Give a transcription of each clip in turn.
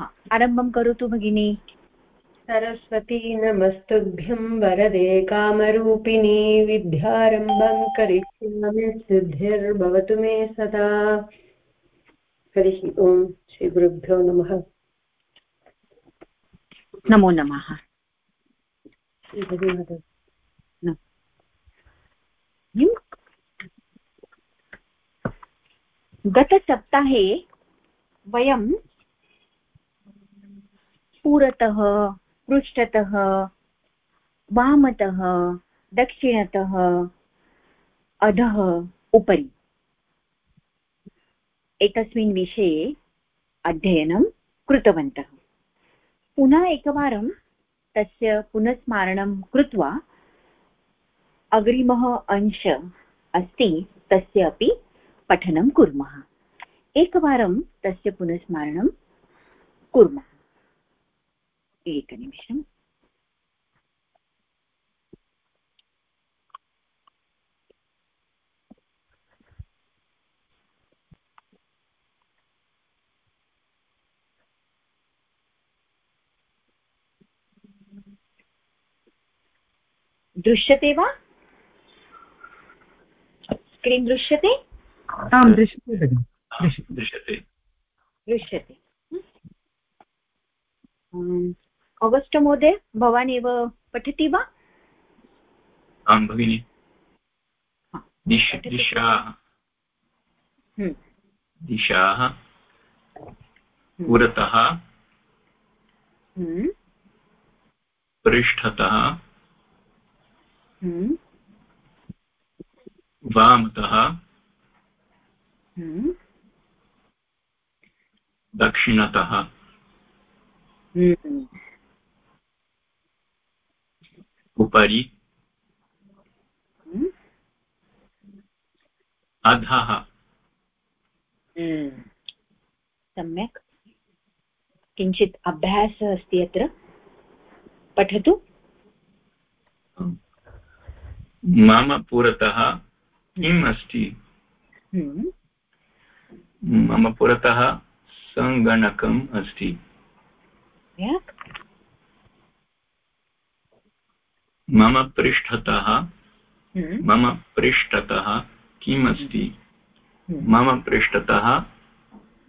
आरम्भं करोतु भगिनी. सरस्वती नमस्तुभ्यं वरदे कामरूपिणी विद्यारम्भं करिष्यामि सिद्धिर्भवतु मे सदा. हरिः ओम् श्रीगुरुभ्यो नमः. नमो नमः. गतसप्ताहे वयं पुरतः, पृष्ठतः, वामतः, दक्षिणतः, अधः उपरि। एतस्मिन् विषये अध्ययनं कृतवन्तः। पुनः एकवारं तस्य पुनस्मारणं कृत्वा अग्रिमः अंश अस्ति, तस्य अपि पठनं कुर्मः। एकवारं तस्य पुनस्मारणं कुर्मः। एकनिमिषम् दृश्यते वा? स्क्रीन् दृश्यते? आं दृश्यते दृश्यते। दृश्यते। अगस्ट् महोदय भवान् एव पठति वा आं भगिनि दिशाः हम्म। दिशाः हम्म। पुरतः हम्म। पृष्ठतः वामतः दक्षिणतः। उपरि। अधः हम्म। सम्यक्। किञ्चित् अभ्यासः अस्ति अत्र। पठतु। मम पुरतः किम् अस्ति? मम पुरतः सङ्गणकम् अस्ति सम्यक् मम पृष्ठतः हम्म। मम पृष्ठतः किम् अस्ति हम्म। मम पृष्ठतः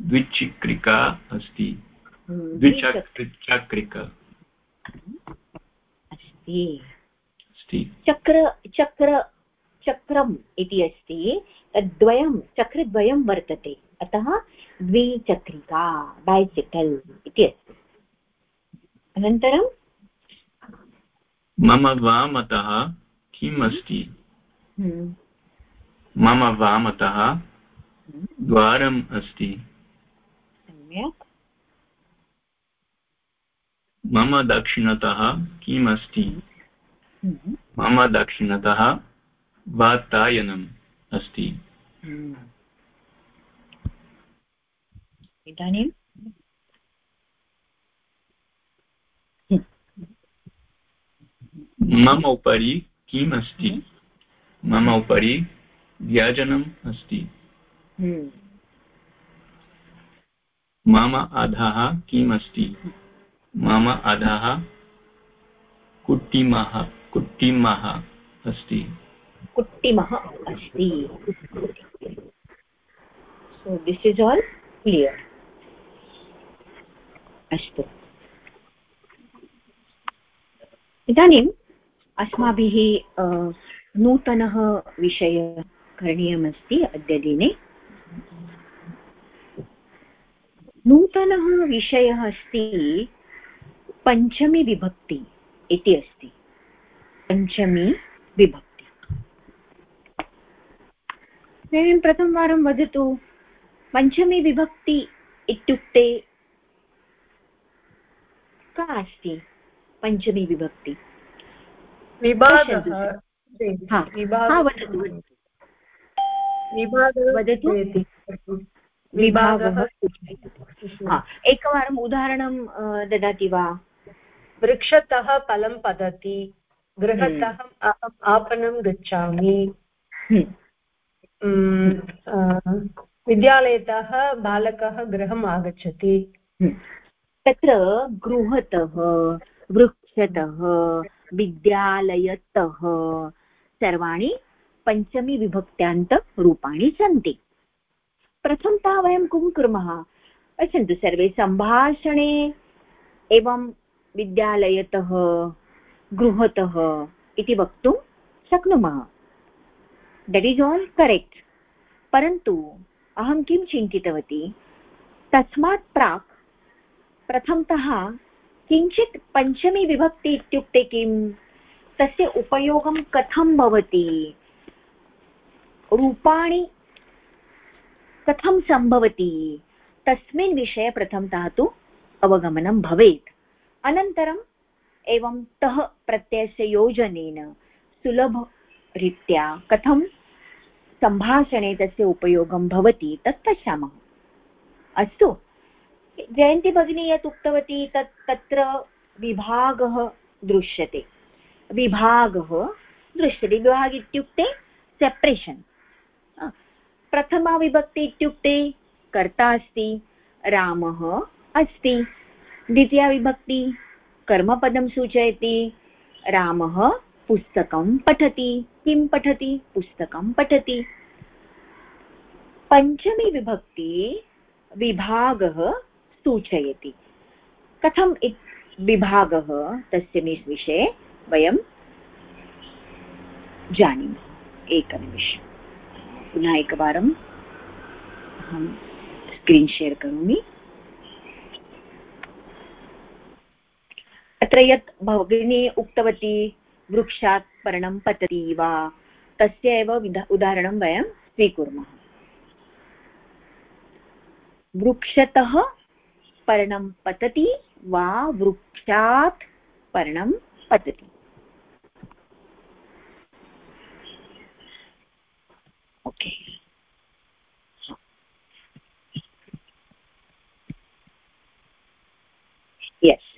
द्विचक्रिका अस्ति। हम्म। द्विचक्रिका। चक्र चक्र चक्रम् इति अस्ति। तद्वयं चक्रद्वयं वर्तते। अतः द्विचक्रिका बैसिकल् इति अस्ति। अनन्तरं मम वामतः किम् अस्ति हम्म। मम वामतः हम्म। द्वारम् अस्ति मम दक्षिणतः किम् अस्ति हम्म। मम दक्षिणतः वातायनम् अस्ति इदानीं मम उपरि किम् अस्ति मम उपरि व्यजनम् अस्ति। हम्म। मम अधः किम् अस्ति मम अधः कुट्टिमः कुट्टिमः अस्ति। कुट्टिमः अस्ति। So this is all clear. अस्तु। इदानीम् अस्माभिः नूतनः विषयः करणीयमस्ति अद्य दिने। नूतनः विषयः अस्ति पञ्चमी विभक्ति इति अस्ति। पञ्चमी विभक्ति। इदानीं प्रथमवारं वदतु, पञ्चमी विभक्ति इत्युक्ते का अस्ति पञ्चमी विभक्ति? वदतु विभागः एकवारम् उदाहरणं ददाति वा? वृक्षतः फलं पतति गृहतः हम्म। अहम् आपणं गच्छामि। हम्म। विद्यालयतः बालकः गृहम् आगच्छति। तत्र गृहतः वृक्षतः विद्यालयतः सर्वाणि पञ्चमीविभक्त्यान्तरूपाणि सन्ति। प्रथमतः वयं किं कुर्मः? पश्यन्तु, सर्वे सम्भाषणे एवं विद्यालयतः गृहतः इति वक्तुं शक्नुमः। देट् इस् आल् करेक्ट् परन्तु, अहं किं चिन्तितवती? तस्मात् प्राक् प्रथमतः किञ्चित् पञ्चमी विभक्ति इत्युक्ते किं? तस्य उपयोगं कथं भवति? रूपाणि कथं सम्भवति? तस्मिन् विषये प्रथमतः तु अवगमनं भवेत्। अनन्तरम् एवं तः प्रत्ययस्य योजनेन सुलभरीत्या कथं सम्भाषणे तस्य उपयोगं भवति तत् पश्यामः। अस्तु। जयन्ती भगिनी यत् उक्तवती तत्, तत्र विभागः दृश्यते। विभागः दृश्यते। विभाग इत्युक्ते सेपरेशन् प्रथमा विभक्ति इत्युक्ते कर्ता अस्ति, रामः अस्ति। द्वितीया विभक्ति कर्मपदं सूचयति, रामः पुस्तकं पठति। किं पठति? पुस्तकं पठति। पञ्चमी विभक्ति विभागः सूचयति। कथम् विभागः तस्य विषये वयं जानीमः। एकनिमिषम्। पुनः एकवारम् अहं स्क्रीन् शेर् करोमि। अत्र यत् भगिनी उक्तवती, वृक्षात् पर्णं पतति वा, तस्य एव उदाहरणं वयं स्वीकुर्मः। वृक्षतः पर्णं पतति वा वृक्षात् पर्णं पतति। ओके यस्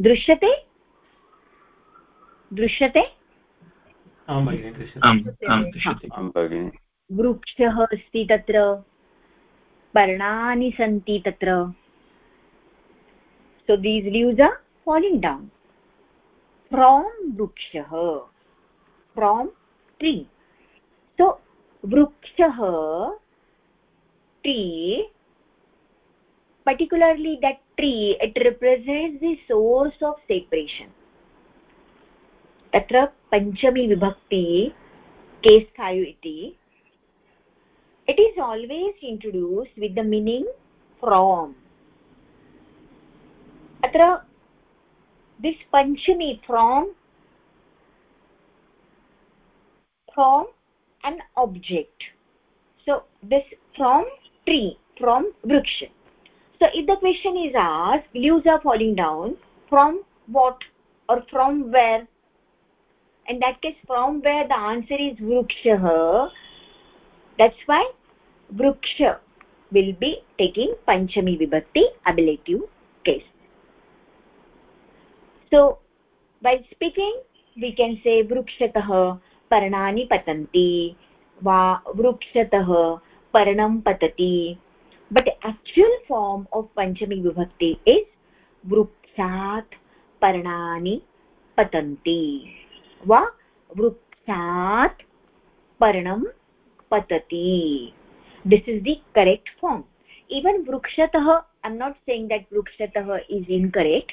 दृश्यते? दृश्यते? वृक्षः अस्ति तत्र पर्णानि सन्ति तत्र। So these leaves are falling down from vrukshah from tree so vrukshah tree particularly that tree it represents the source of separation तत्र पञ्चमी विभक्ति केस्थायु इति it is always introduced with the meaning from अत्र this panchami from from an object so this from tree from vriksha so if the question is asked leaves are falling down from what or from where in that case from where the answer is vrukshah that's why vriksha will be taking panchami vibhakti ablative case So by speaking we can say वृक्षतः पर्णानि पतन्ति वा वृक्षतः पर्णं पतति but actual form of panchami vibhakti is वृक्षात् पर्णानि पतन्ति वा वृक्षात् पर्णं पतति this is the correct form even vrikshatah i'm not saying that vrikshatah is incorrect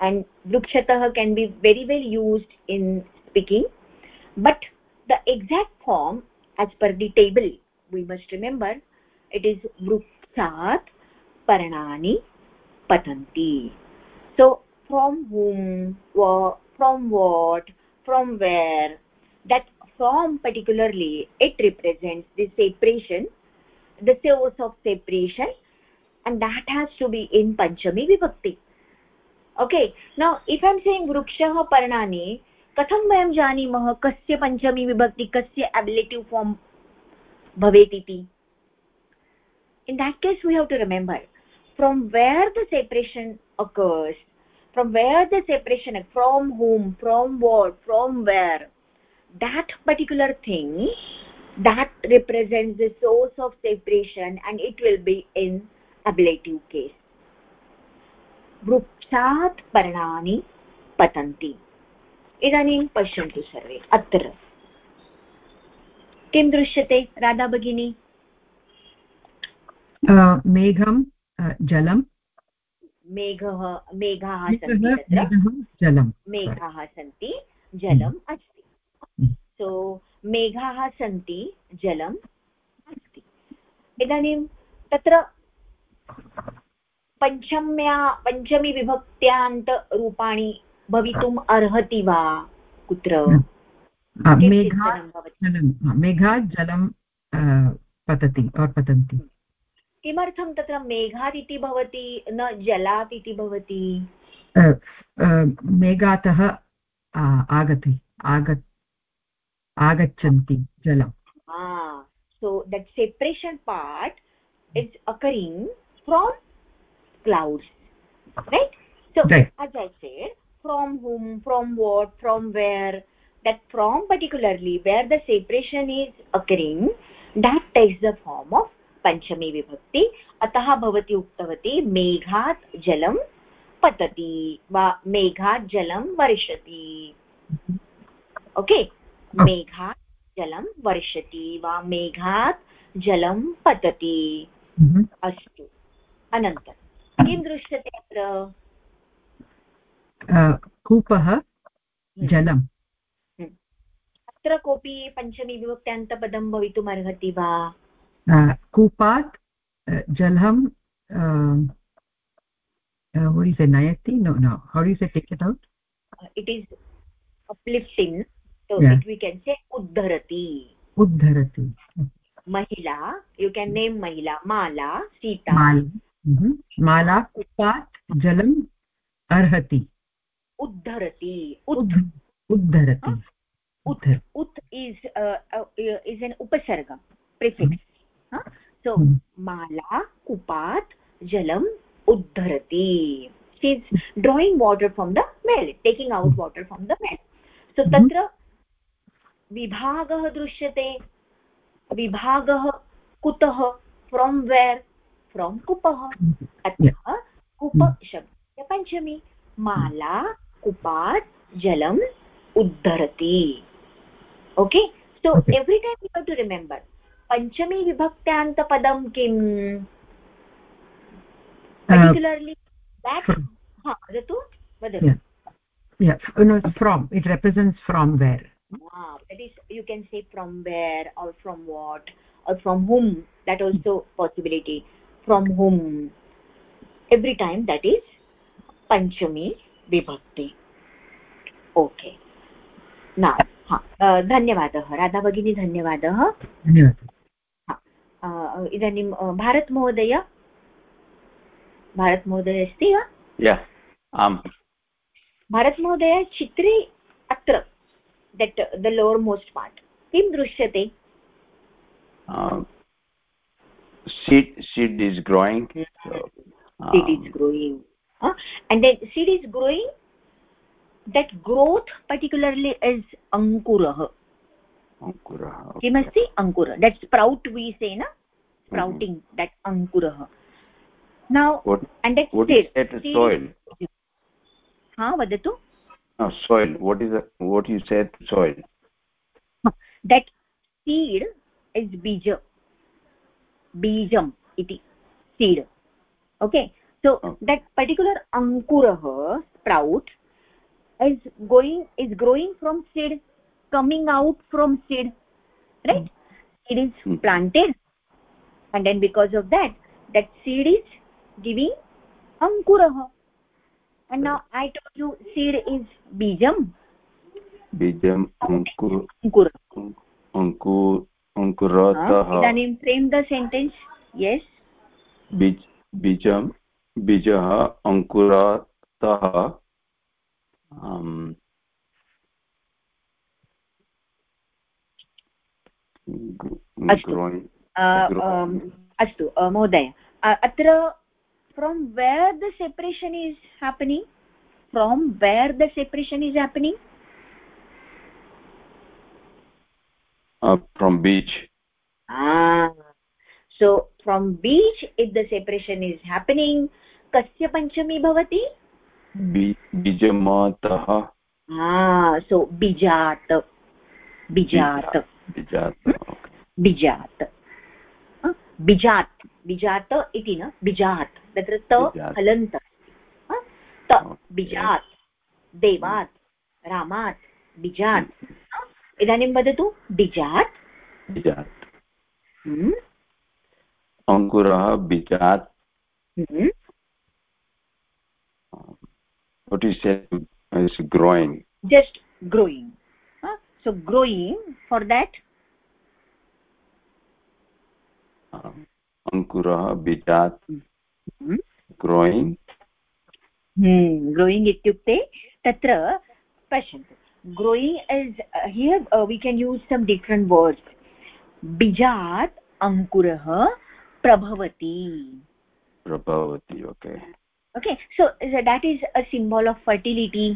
and vrikshatah can be very well used in speaking. But the exact form as per the table we must remember it is vrikshat paranani patanti. So from whom from what from where that from particularly it represents the separation the source of separation and that has to be in panchami vibhakti okay now if I'm saying वृक्षः पर्णानि कथं वयं जानीमः कस्य पञ्चमी विभक्ति कस्य एबिलिटिव् form भवेत् इति in that case we have to remember from where the separation occurs from where the separation from whom from where from where that particular thing that represent the source of separation and it will be in ablative case वृक्षात् पर्णानि पतन्ति। इदानीं पश्यन्तु सर्वे अत्र। किं दृश्यते राधा भगिनी? मेघं जलं। मेघः मेघाः सन्ति जलं मेघाः सन्ति जलम् अस्ति। सो मेघाः सन्ति जलम् अस्ति। इदानीं तत्र पञ्चम्या पञ्चमी विभक्त्यान्तरूपाणि भवितुम् अर्हति वा कुत्र? मेघात् जलं पतति पतन्ति। किमर्थं तत्र मेघात् इति भवति न जलात् इति भवति मेघातः आगति आग आगच्छन्ति जलं। so that separation part is occurring from clouds right so right. as i said from whom from what from where that from particularly where the separation is occurring that takes the form of पञ्चमी विभक्ति अतः भवती उक्तवती मेघात् जलं पतति वा मेघात् जलं वर्षति okay मेघात् जलं वर्षति वा मेघात् जलं पतति अस्तु अनन्तरं किं दृश्यते अत्र? कूपः हम्म। जलम्। हम्म। अत्र कोऽपि पञ्चमी विभक्त्यान्तपदं भवितुम् अर्हति वा कूपात् जलं नयति no no how say take out it is uplifting उद्धरति. उद्धरति. महिला यु केन् नेम् महिला. माला सीता. माला कुपात् जलम् अर्हति उद्धरति उद्धरति उद्धर उत् इस् इस् एन् उपसर्ग प्रिफिक्स् सो माला कुपात् जलम् उद्धरति she drawing water from the well taking out water from the well so तत्र विभागः दृश्यते विभागः कुतः फ्रोम् वेर् फ्रोम् कुपः अतः कुप शब्दस्य पञ्चमी माला कुपात् जलम् उद्धरति okay every time you have to remember पञ्चमी विभक्त्यान्तपदं किम् particularly that ha vadu vadu yeah no from it represents from where ah that is you can say from where or from what or from whom that also possibility from whom every time that is panchami vibhakti. Okay. Now ha धन्यवादः। राधा भगिनी धन्यवादः। धन्यवादः। इदानीं भारतमहोदय भारतमहोदय अस्ति वा? आम्। भारतमहोदय चित्रे अत्र that the lower most part किं दृश्यते? seed seed is growing so, um, seed is um, growing. Huh? and then seed is growing that growth particularly is ankurah ankurah okay. kimasti ankura that sprout we say na? Sprouting mm -hmm. that ankurah now what, and that what seed, is that seed soil? ha vadatu no soil. What is the, what you said soil? That seed is bija bijam iti seed okay? So okay. that particular ankurah sprout is going is growing from seed coming out from seed right? It is hmm. planted and then because of that that seed is giving ankurah and now i told you seed is bijam bijam ankur ankur ankur अङ्कुरतः इदानीं frame the sentence yes बिज् बीजं बीजः अङ्कुरतः अस्तु महोदय अत्र from where the separation is happening from where the separation is happening from beach. Ah. So from beach if the separation is happening कस्य पञ्चमी भवति बीजमातः सो बीजात् बीजात् बीजात् बीजात् बीजात् बीजात् इति न बीजात् तत्र त हलन्त त बीजात् देवात् रामात् बीजात् इदानीं वदतु बिजात्। बिजात्। हम्म। अङ्कुरः बिजात्। Just growing so growing for that अङ्कुरः बिजात्। हम्म। ग्रोयिङ्ग् हम्म, ग्रोयिङ्ग् इत्युक्ते तत्र पश्यन्तु। Growing is uh, here uh, we can use some different words bijat ankurah prabhavati prabhavati okay okay so that is a symbol of fertility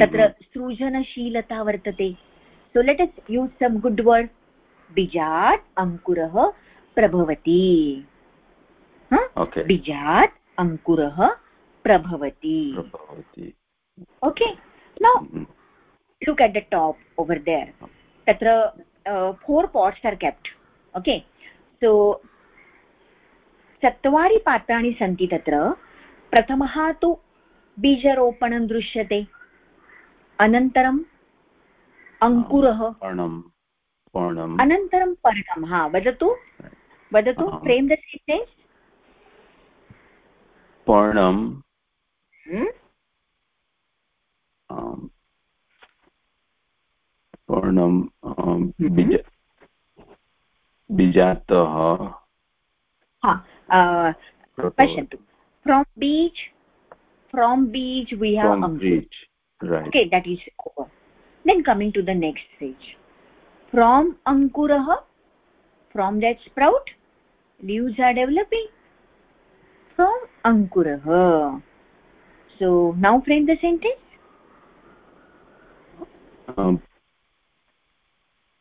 tatra सृजनशीलता वर्तते so let us use some good word bijat ankurah prabhavati huh? okay bijat ankurah prabhavati prabhavati okay now look at the top over there. tatra uh, four pots are kept okay? So चत्वारि पात्राणि सन्ति तत्र। प्रथमः तु बीजरोपणं दृश्यते। अनन्तरम् अङ्कुरः। अनन्तरं पर्णं हा वदतु। वदतु फ्रेम् द पर्णं हम्म? पर्णं हम्म। बीज बीजातः पश्यन्तु from beach from beach we have from beach right okay that is over then coming to the next stage from ankurah from that sprout leaves are developing from ankurah so now frame the sentence um,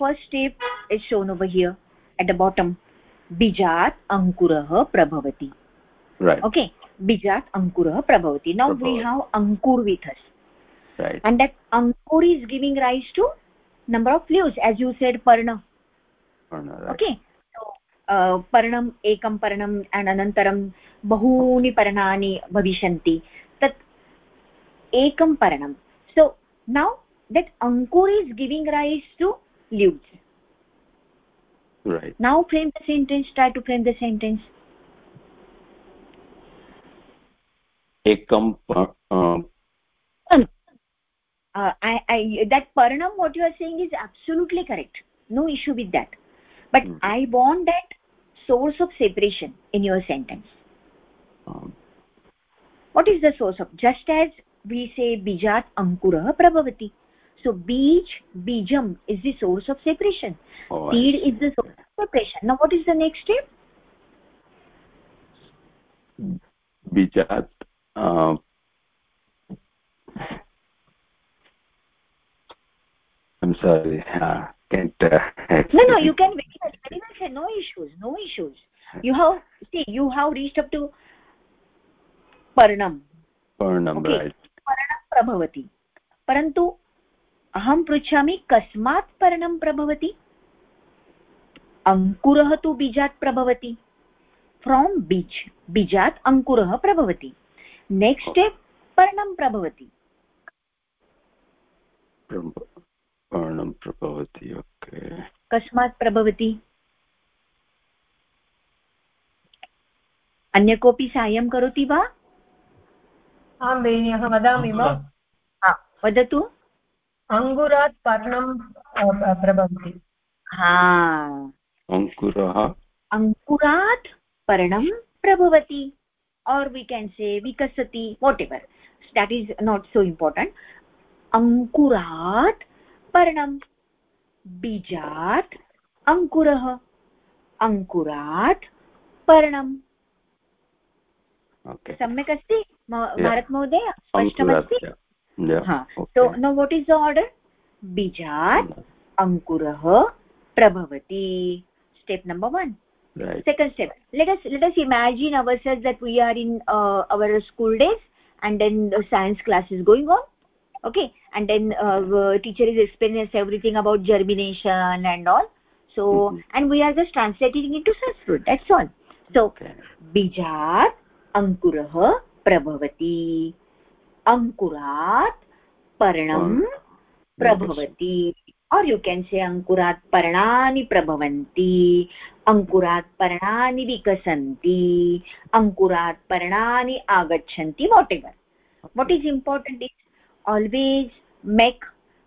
First step is shown over here at the bottom बीजात् अङ्कुरः प्रभवति right okay bijat ankurah prabhavati now we have ankur with us right and that ankur is giving rise to number of leaves as you said parna parna right. okay so uh, पर्णम् एकं पर्णम् and अनन्तरं बहूनि पर्णानि भविष्यन्ति तत् एकं पर्णं so now that ankur is giving rise to leaves right. Now frame the sentence try to frame the sentence. Ekam uh, uh, I, I that paranam what you are saying is absolutely correct. No issue with that. But mm i want that source of separation in your sentence. Um, what is the source of? Just as we say bijat ankurah prabhavati so bij bijam is the source of separation oh, seed is the source of separation now what is the next step bijat uh, i'm sorry uh, can't uh, no no you can very well, very well say no issues no issues you have see you have reached up to parnam parnam okay. right पर्णं प्रभवति परन्तु अहं पृच्छामि कस्मात् पर्णं प्रभवति? अङ्कुरः तु बीजात् प्रभवति। From Biju बीजात् अङ्कुरः प्रभवति। नेक्स्ट् स्टेप् पर्णं प्रभवति। पर्णं प्रभवति ओके। कस्मात् प्रभवति? अन्य कोऽपि साहाय्यं करोति वा? आं बेनि अहं वदामि वा? वदतु। अङ्गुरात् पर्णं प्रभवति हा। अङ्कुरः अङ्कुरात् पर्णं प्रभवति। Or we can say vikasati whatever. That is not so important. ankurat parnam बीजात् अङ्कुरः अङ्कुरात् पर्णम् सम्यक् अस्ति? भारतमहोदय स्पष्टमस्ति? yeah, so now what is the order? Bijar ankurah prabhavati. Step number 1 right. Second step. Let us let us imagine ourselves that we are in uh, our school days and then science class is going on okay? And then uh, teacher is explaining everything about germination and all. So mm-hmm. and we are just translating into sanskrit that's all. So okay. bijar ankurah prabhavati. अंकुरात पर्णम प्रभवती। और you can say अंकुरात पर्णानि प्रभवंती अंकुरात पर्णानि विकसंती अंकुरात पर्णानि आगच्छंती whatever what is important is always make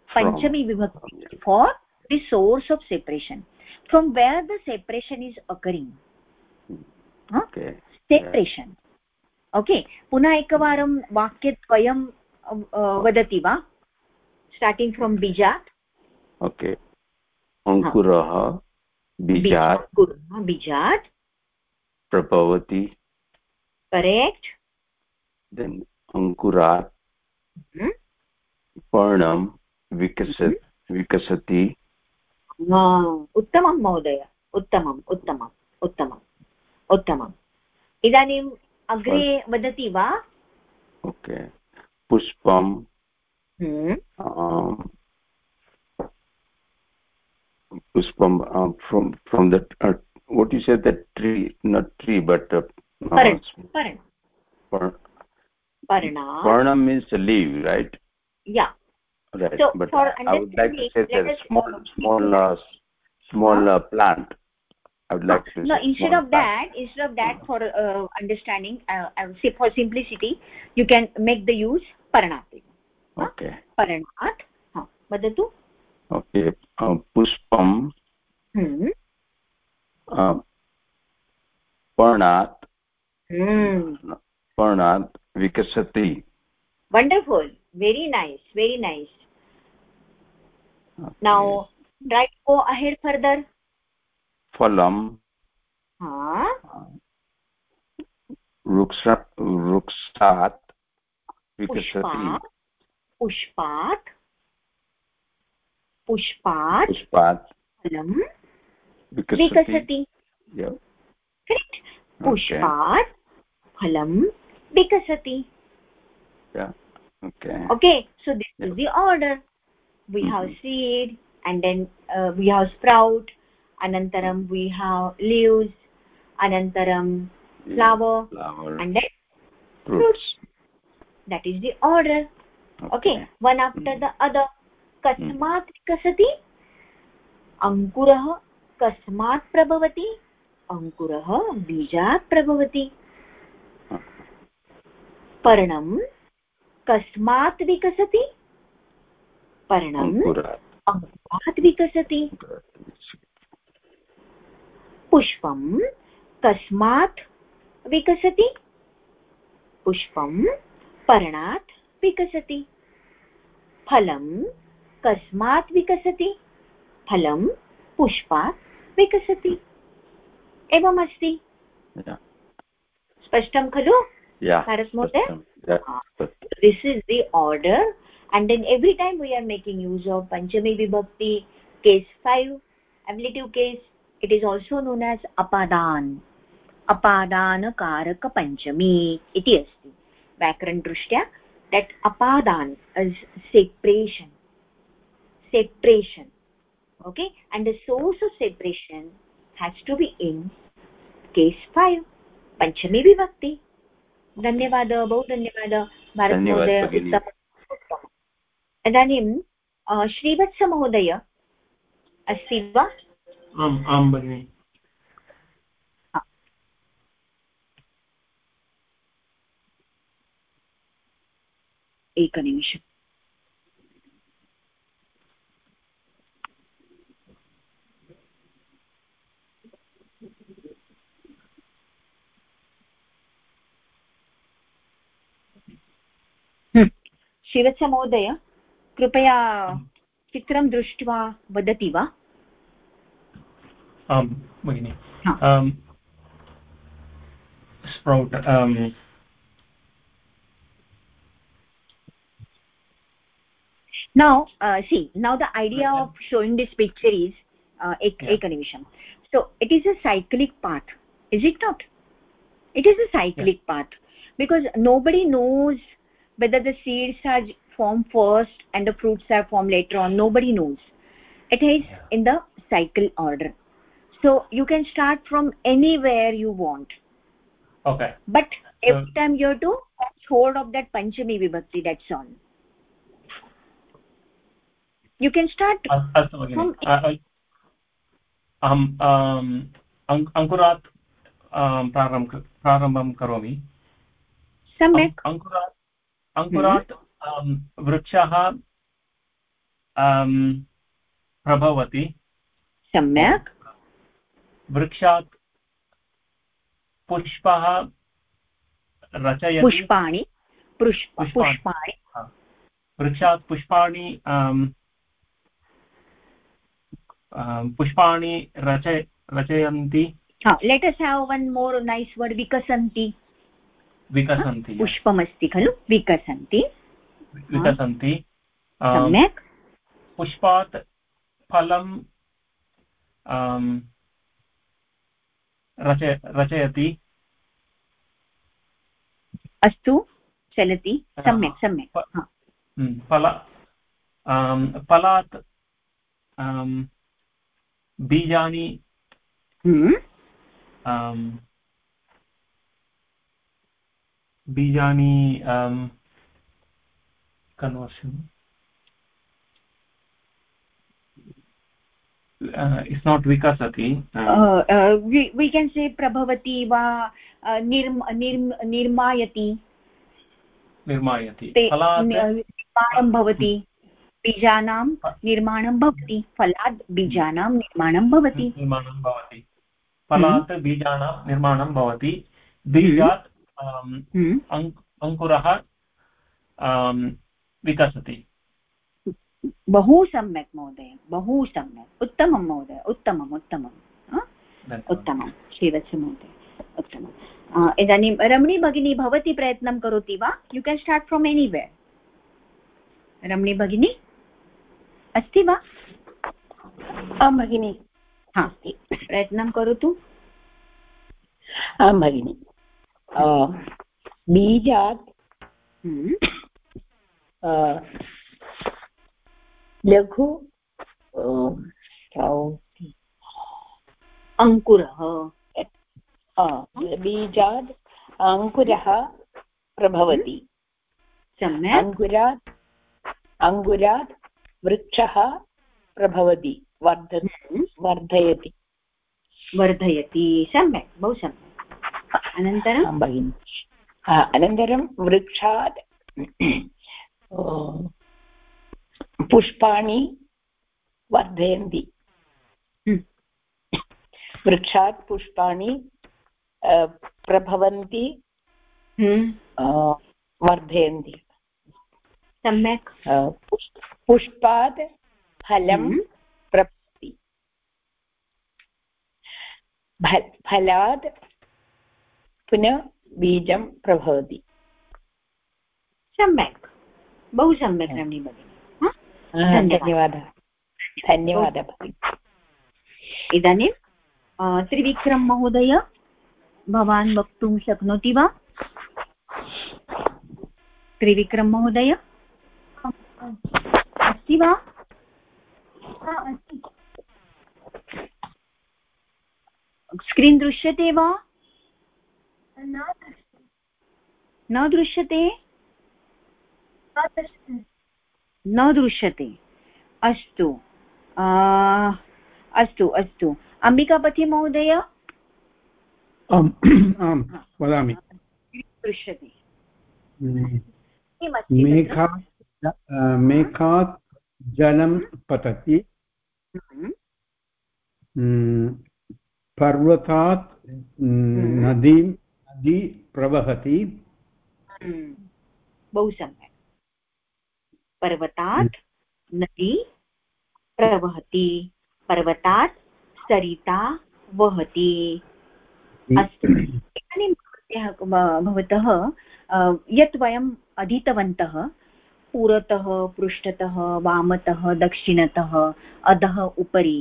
पंचमी विभक्ति for the source of separation from where the separation is occurring separation okay पुनः एकवारं वाक्यद्वयं वदति वा? स्टार्टिङ्ग् फ्रोम् बीजात् ओके अङ्कुरः बीजात् बीजात् प्रभवति करेक्ट् देन् अङ्कुरात् पर्णं विकस विकसति उत्तमं महोदय. उत्तमम् उत्तमम् उत्तमम् उत्तमम् इदानीम् अग्रे वदति वा ओके पुष्पं puspam uh, from from the uh, what you said that tree not tree but uh, paran paran parna parna means leaf right yeah right so but i would like to say that small small uh, small uh, plant i would like to no instead of plant. that instead of that for uh, understanding uh, i would say for simplicity you can make the use paranat okay paranat ha vadatu okay uh, puspam hmm पर्णात् पर्णात् विकसति wonderful very nice very nice okay. now try to go फलम्। वृक्षात् विकसति। पुष्पात् पुष्पात् पुष्पात् फलं विकसति। पुष्पात् फलं विकसति। Okay so this is the order we have seed and then we have sprout anantaram we have leaves anantaram flower, flower and then fruits. that is the order okay, okay. one after mm -hmm. the other कस्मात् विकसति अङ्कुरः कस्मात् प्रभवति अङ्कुरः बीजात् प्रभवति पर्णं कस्मात् विकसति पर्णम् अङ्कुरात् विकसति पुष्पं कस्मात् विकसति पुष्पं पर्णात् विकसति फलं कस्मात् विकसति फलं पुष्पात् विकसति एवमस्ति स्पष्टं खलु भारत महोदय this is the and then every time we are making use of panchami vibhakti case 5 ablative case it is also known as apadan अपादानकारकपञ्चमी इति अस्ति व्याकरणदृष्ट्या that apadan separation separation okay and the source of separation has to be in case five panchami vibhakti धन्यवाद बहु धन्यवाद भारतमहोदय इदानीं श्रीवत्समहोदय अस्ति वा आम् आं भगिनि एकनिमिषम् शिवच महोदय कृपया चित्रं दृष्ट्वा वदति वा? आम् भगिनि हा। Sprout now uh, see now the idea of showing this picture is uh, ek, Yeah. ekanimisham so it is a cyclic path is it not it is a cyclic path because nobody knows whether the seeds are formed first and the fruits are formed later on nobody knows it is Yeah. in the cycle order so you can start from anywhere you want okay but every So- time you have to catch hold of that panchami vibhakti that's all you can start अ- अस्तु भगिनि From- अ- अ- अहम् आम्, अङ्- अङ्कुरात् आम्, प्रारम्भ प्रारम्भं करोमि सम्यक् अङ्- अङ्कुरात् अङ्कुरात् आम्, वृक्षः आम्, प्रभवति सम्यक् वृक्षात् पुष्पः रचयति। पुष्पाणि पुष्प पुष्पाणि। वृक्षात् पुष्पाणि पुष्पाणि रचय रचयन्ति। Let us have one more nice word विकसन्ति। विकसन्ति पुष्पमस्ति खलु विकसन्ति। विकसन्ति। सम्यक्। पुष्पात् फलं रचय रचयति। अस्तु चलति सम्यक् सम्यक् हम्म, फल फलात् बीजानि हम्म, बीजानि कन्वर्षन्। इट्स् नाट् विकसति uh, uh, we, we can say prabhavati va uh, nirm, nirm, निर्मायति निर्मायति निर्माणं भवति बीजानां निर्माणं भवति फलात् बीजानां निर्माणं भवति निर्माणं भवति फलात् बीजानां निर्माणं भवति बीजात् अङ्कुरः विकसति बहु सम्यक् महोदय बहु सम्यक्। उत्तमं महोदय उत्तमम् उत्तमं हा? उत्तमं श्रीवत्स महोदय उत्तमम्। इदानीं रमणी भगिनी भवती प्रयत्नं करोति वा? You can start from anywhere Ramani भगिनी? अस्ति वा? आं भगिनि। हा प्रयत्नं करोतु। आं भगिनि। बीजात् हम्म, लघु अङ्कुरः बीजात् अङ्कुरः प्रभवति। सम्यक्। अङ्कुरात् अङ्कुरात् वृक्षः प्रभवति वर्ध हम्म, वर्धयति। वर्धयति। सम्यक् बहु सम्यक्। अनन्तरं? भगिनि। अनन्तरं वृक्षात् पुष्पाणि वर्धयन्ति। हम्म, वृक्षात् पुष्पाणि प्रभवन्ति हम्म, वर्धयन्ति। सम्यक्। पुष्पात् फलं हम्म, प्रभवति। फलात् पुनः बीजं प्रभवति। सम्यक्। बहु सम्यक् रमणी भगिनी धन्यवादः। धन्यवादः भगिनि इदानीं त्रिविक्रम महोदय भवान् वक्तुं शक्नोति वा त्रिविक्रम महोदय अस्ति वा स्क्रीन् दृश्यते वा न दृश्यते न दृश्यते। अस्तु। अस्तु अस्तु। अम्बिकापति महोदय? आम् आम् वदामि। दृश्यते। मेघात् मेघात् जलं पतति। हम्म, हम्म, पर्वतात् हम्म। नदी नदी प्रवहति। बहु सम्यक्। पर्वतात् नदी प्रवहति। पर्वतात् सरिता वहति। अस्तु। इदानीं भवतः यत् वयम् अधीतवन्तः पुरतः पृष्ठतः वामतः दक्षिणतः अधः उपरि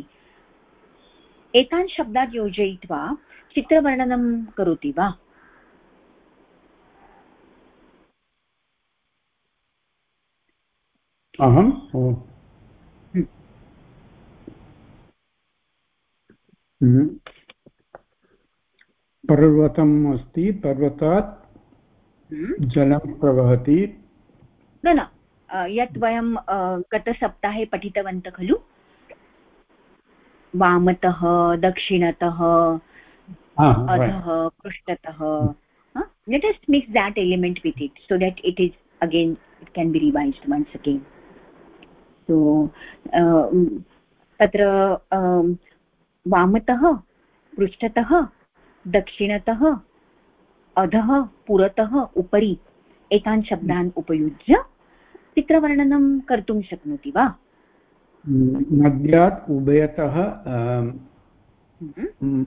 एतान् शब्दान् योजयित्वा चित्रवर्णनं करोति वा? अहम् पर्वतम् अस्ति पर्वतात् जलं प्रवहति न न यत् वयं गतसप्ताहे पठितवन्तः खलु वामतः दक्षिणतः अधः पृष्ठतः let us mix that element with it so that it is again it can be reversed once again so तत्र वामतः पृष्ठतः दक्षिणतः अधः पुरतः उपरि एतान् शब्दान् उपयुज्य चित्रवर्णनं कर्तुं शक्नोति वा? नद्यात् उभयतः हम्म।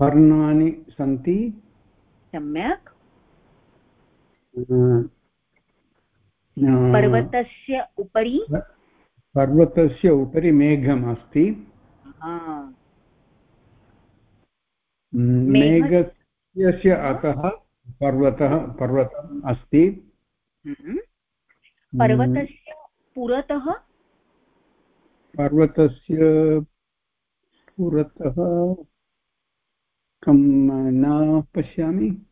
पर्णानि सन्ति। सम्यक्। पर्वतस्य उपरि? पर्वतस्य उपरि मेघम् अस्ति। मेघस्य अतः पर्वतः पर्वतम् अस्ति। पर्वतस्य पुरतः? पर्वतस्य पुरतः न पश्यामि।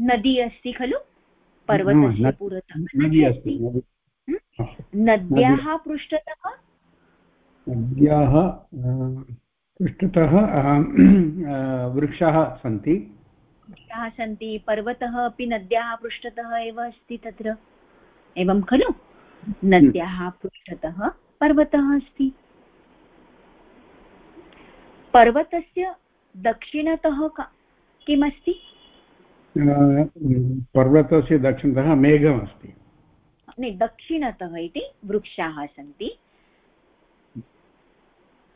नदी अस्ति खलु? पर्वतस्य पुरतः नदी अस्ति? नद्याः पृष्ठतः? नद्याः पृष्ठतः वृक्षाः सन्ति. वृक्षाः सन्ति. पर्वतः अपि नद्याः पृष्ठतः एव अस्ति तत्र. एवं खलु? नद्याः पृष्ठतः पर्वतः अस्ति. पर्वतस्य दक्षिणतः किमस्ति? पर्वतस्य दक्षिणतः मेघमस्ति। दक्षिणतः इति वृक्षाः सन्ति।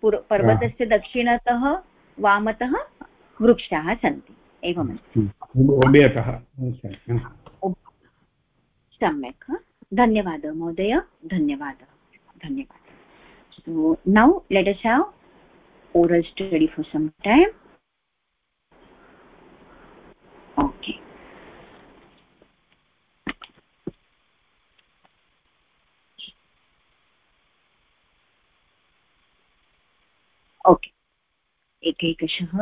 पर्वतस्य दक्षिणतः वामतः वृक्षाः सन्ति। एवमस्ति। उभयतः। सम्यक् धन्यवादः महोदय। धन्यवादः। धन्यवादः। So now let us have oral study for some time. Okay. Okay एकैकशः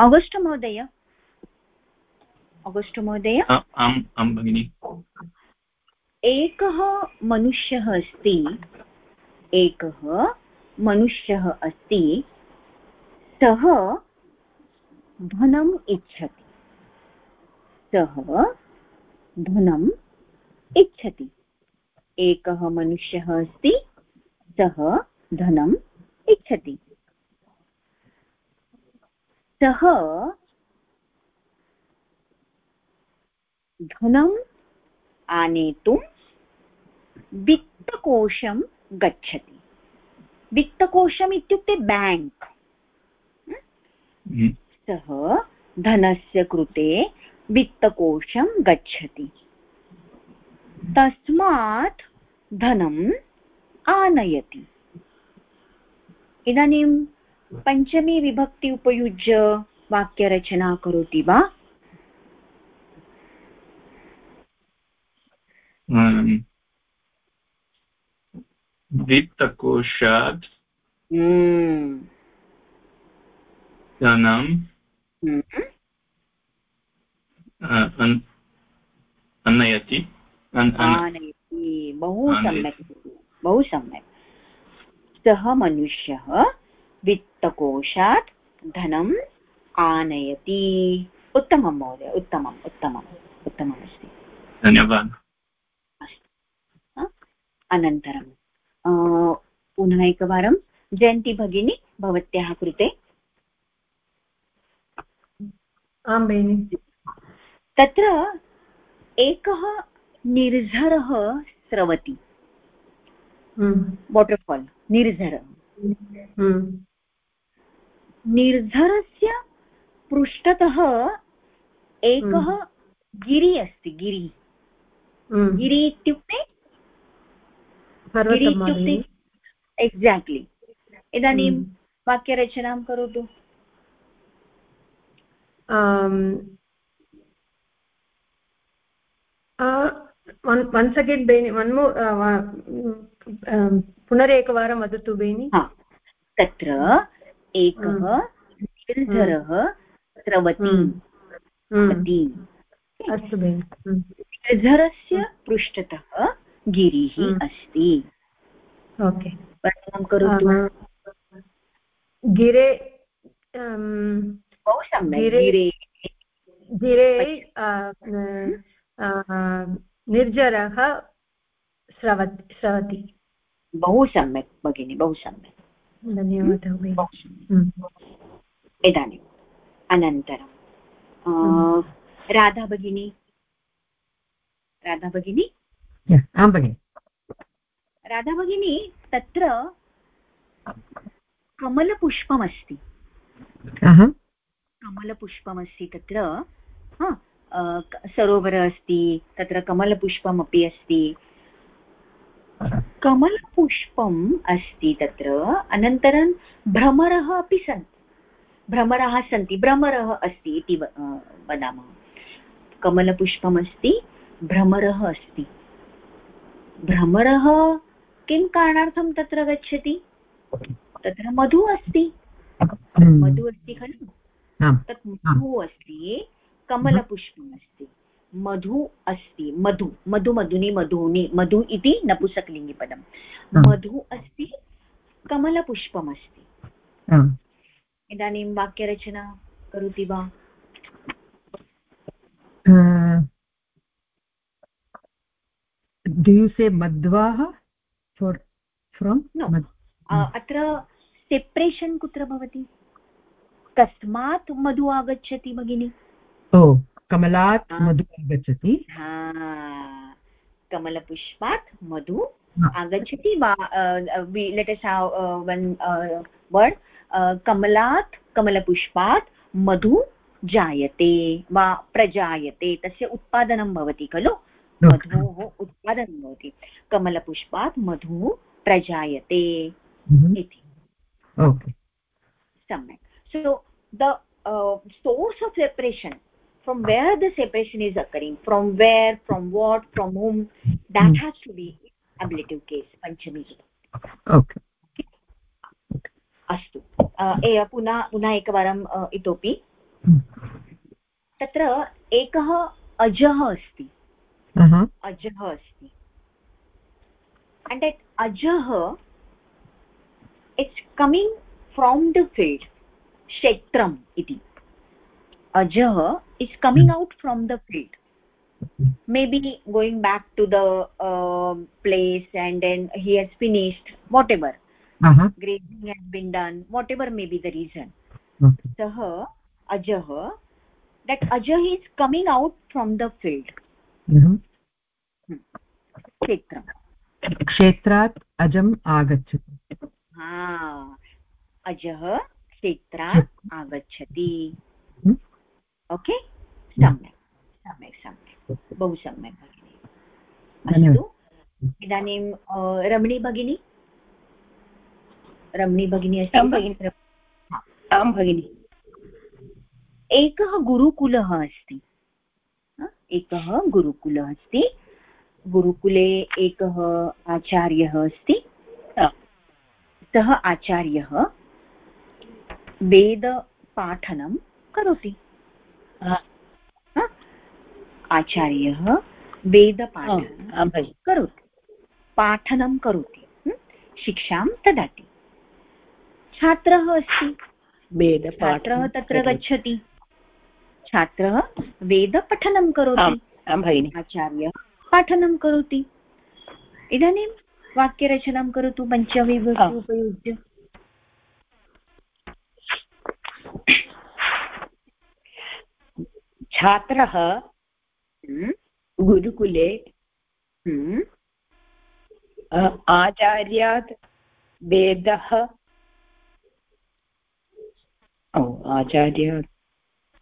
August महोदय। आगस्ट् महोदय। आम् आं भगिनि। एकः मनुष्यः अस्ति। एकः मनुष्यः अस्ति। सः धनम् इच्छति। सः धनम् इच्छति। एकः मनुष्यः अस्ति, सः धनम् इच्छति। सः धनम् आनेतुं वित्तकोशं गच्छति। वित्तकोशम् इत्युक्ते बेङ्क्। सः धनस्य कृते वित्तकोशं गच्छति। तस्मात् धनम् आनयति। इदानीं पञ्चमी विभक्ति उपयुज्य वाक्यरचना करोति वा? वित्तकोशात् धनं अन्नयति। आनयति। बहु सम्यक्। बहु सम्यक्। सः मनुष्यः वित्तकोशात् धनम् आनयति। उत्तमं महोदय उत्तमम् उत्तमम् उत्तममस्ति धन्यवादः। अनन्तरं पुनः एकवारं जयन्ती भगिनी भवत्याः कृते आं भगिनि तत्र एकः निर्झरः स्रवति। हम्म, वाटर्फाल् निर्झरः। हम्म, निर्झरस्य पृष्ठतः एकः गिरि अस्ति गिरि। हम्म, गिरि इत्युक्ते गिरि इत्युक्ते एक्साक्ट्लि इदानीं हम्म। वाक्यरचनां करोतु। Once again बेनि uh, um, पुनरेकवारं वदतु बेनि हा तत्र एकः निर्झरः स्रवति हम्म, स्रवति अस्तु बेनि निर्झरस्य पृष्ठतः गिरिः। अस्ति। ओके वर्णनं करोतु। गिरे um, बहु सम्यक् गिरे- निर्जरः स्रवति स्रवति बहु सम्यक् भगिनि बहु सम्यक् धन्यवादः हम्म, इदानीम् अनन्तरं। राधा भगिनी राधा भगिनी आं भगिनि राधा भगिनी तत्र कमलपुष्पमस्ति अहं कमलपुष्पमस्ति तत्र सरोवरः अस्ति, तत्र कमलपुष्पमपि अस्ति। कमलपुष्पम् अस्ति तत्र, अनन्तरं भ्रमरः अपि सन्ति भ्रमराः सन्ति, भ्रमरः अस्ति इति वदामः। कमलपुष्पमस्ति, भ्रमरः अस्ति। भ्रमरः किं कारणार्थं तत्र गच्छति? तत्र मधु अस्ति। मधु अस्ति खलु। तत् मधु अस्ति कमलपुष्पम् अस्ति। मधु अस्ति मधु मधु मधुनि मधूनि मधु इति नपुसकलिङ्गिपदं मधु अस्ति कमलपुष्पमस्ति आम्। इदानीं वाक्यरचना करोति वा? डु यु से मध्वाः No. अ, अत्र सेपरेशन् कुत्र भवति? कस्मात् मधु आगच्छति भगिनि। ओ कमलात् मधु आगच्छति। हा कमलपुष्पात् मधु आगच्छति। वा वन् वर्ड् कमलात् कमलपुष्पात् मधु जायते वा प्रजायते। तस्य उत्पादनं भवति खलु? मधोः उत्पादनं भवति। कमलपुष्पात् मधु प्रजायते इति। ओके। सम्यक्। So the uh, source of separation from where the separation is occurring from where from what from whom that Hmm. has to be ablative case panchami okay अस्तु अ, पुनः पुनः एकवारं अ, इतोपि तत्र एकः अजः अस्ति अजः अस्ति and that ajah it's coming from the field क्षेत्रम् इति। अजः is coming out from the field may be going back to the place and then he has finished whatever grazing has been done whatever may be the reason सः अजः that अजः is coming out from the field क्षेत्रम्. क्षेत्रात् अजम् आगच्छति। अजः क्षेत्रात् आगच्छति। हम्म। Okay? सम्यक्। सम्यक् सम्यक्। बहु सम्यक् भगिनि। धन्यवादः। अस्तु इदानीं रमणी भगिनी? रमणी भगिनी अस्ति आं भगिनि? एकः गुरुकुलः अस्ति। एकः गुरुकुलः अस्ति। गुरुकुले एकः आचार्यः अस्ति। सः आचार्यः वेदपाठनं करोति? आचार्यः वेदपाठनं करोति। पाठनं करोति? शिक्षां ददाति। छात्रः अस्ति? छात्रः तत्र गच्छति। छात्रः वेदपठनं करोति। आचार्यः पाठनं करोति। इदानीं वाक्यरचनां करोतु पञ्चविभक्ति उपयुज्य। छात्रः hm? गुरुकुले हम्म, आचार्यात् वेदः ओ आचार्यात्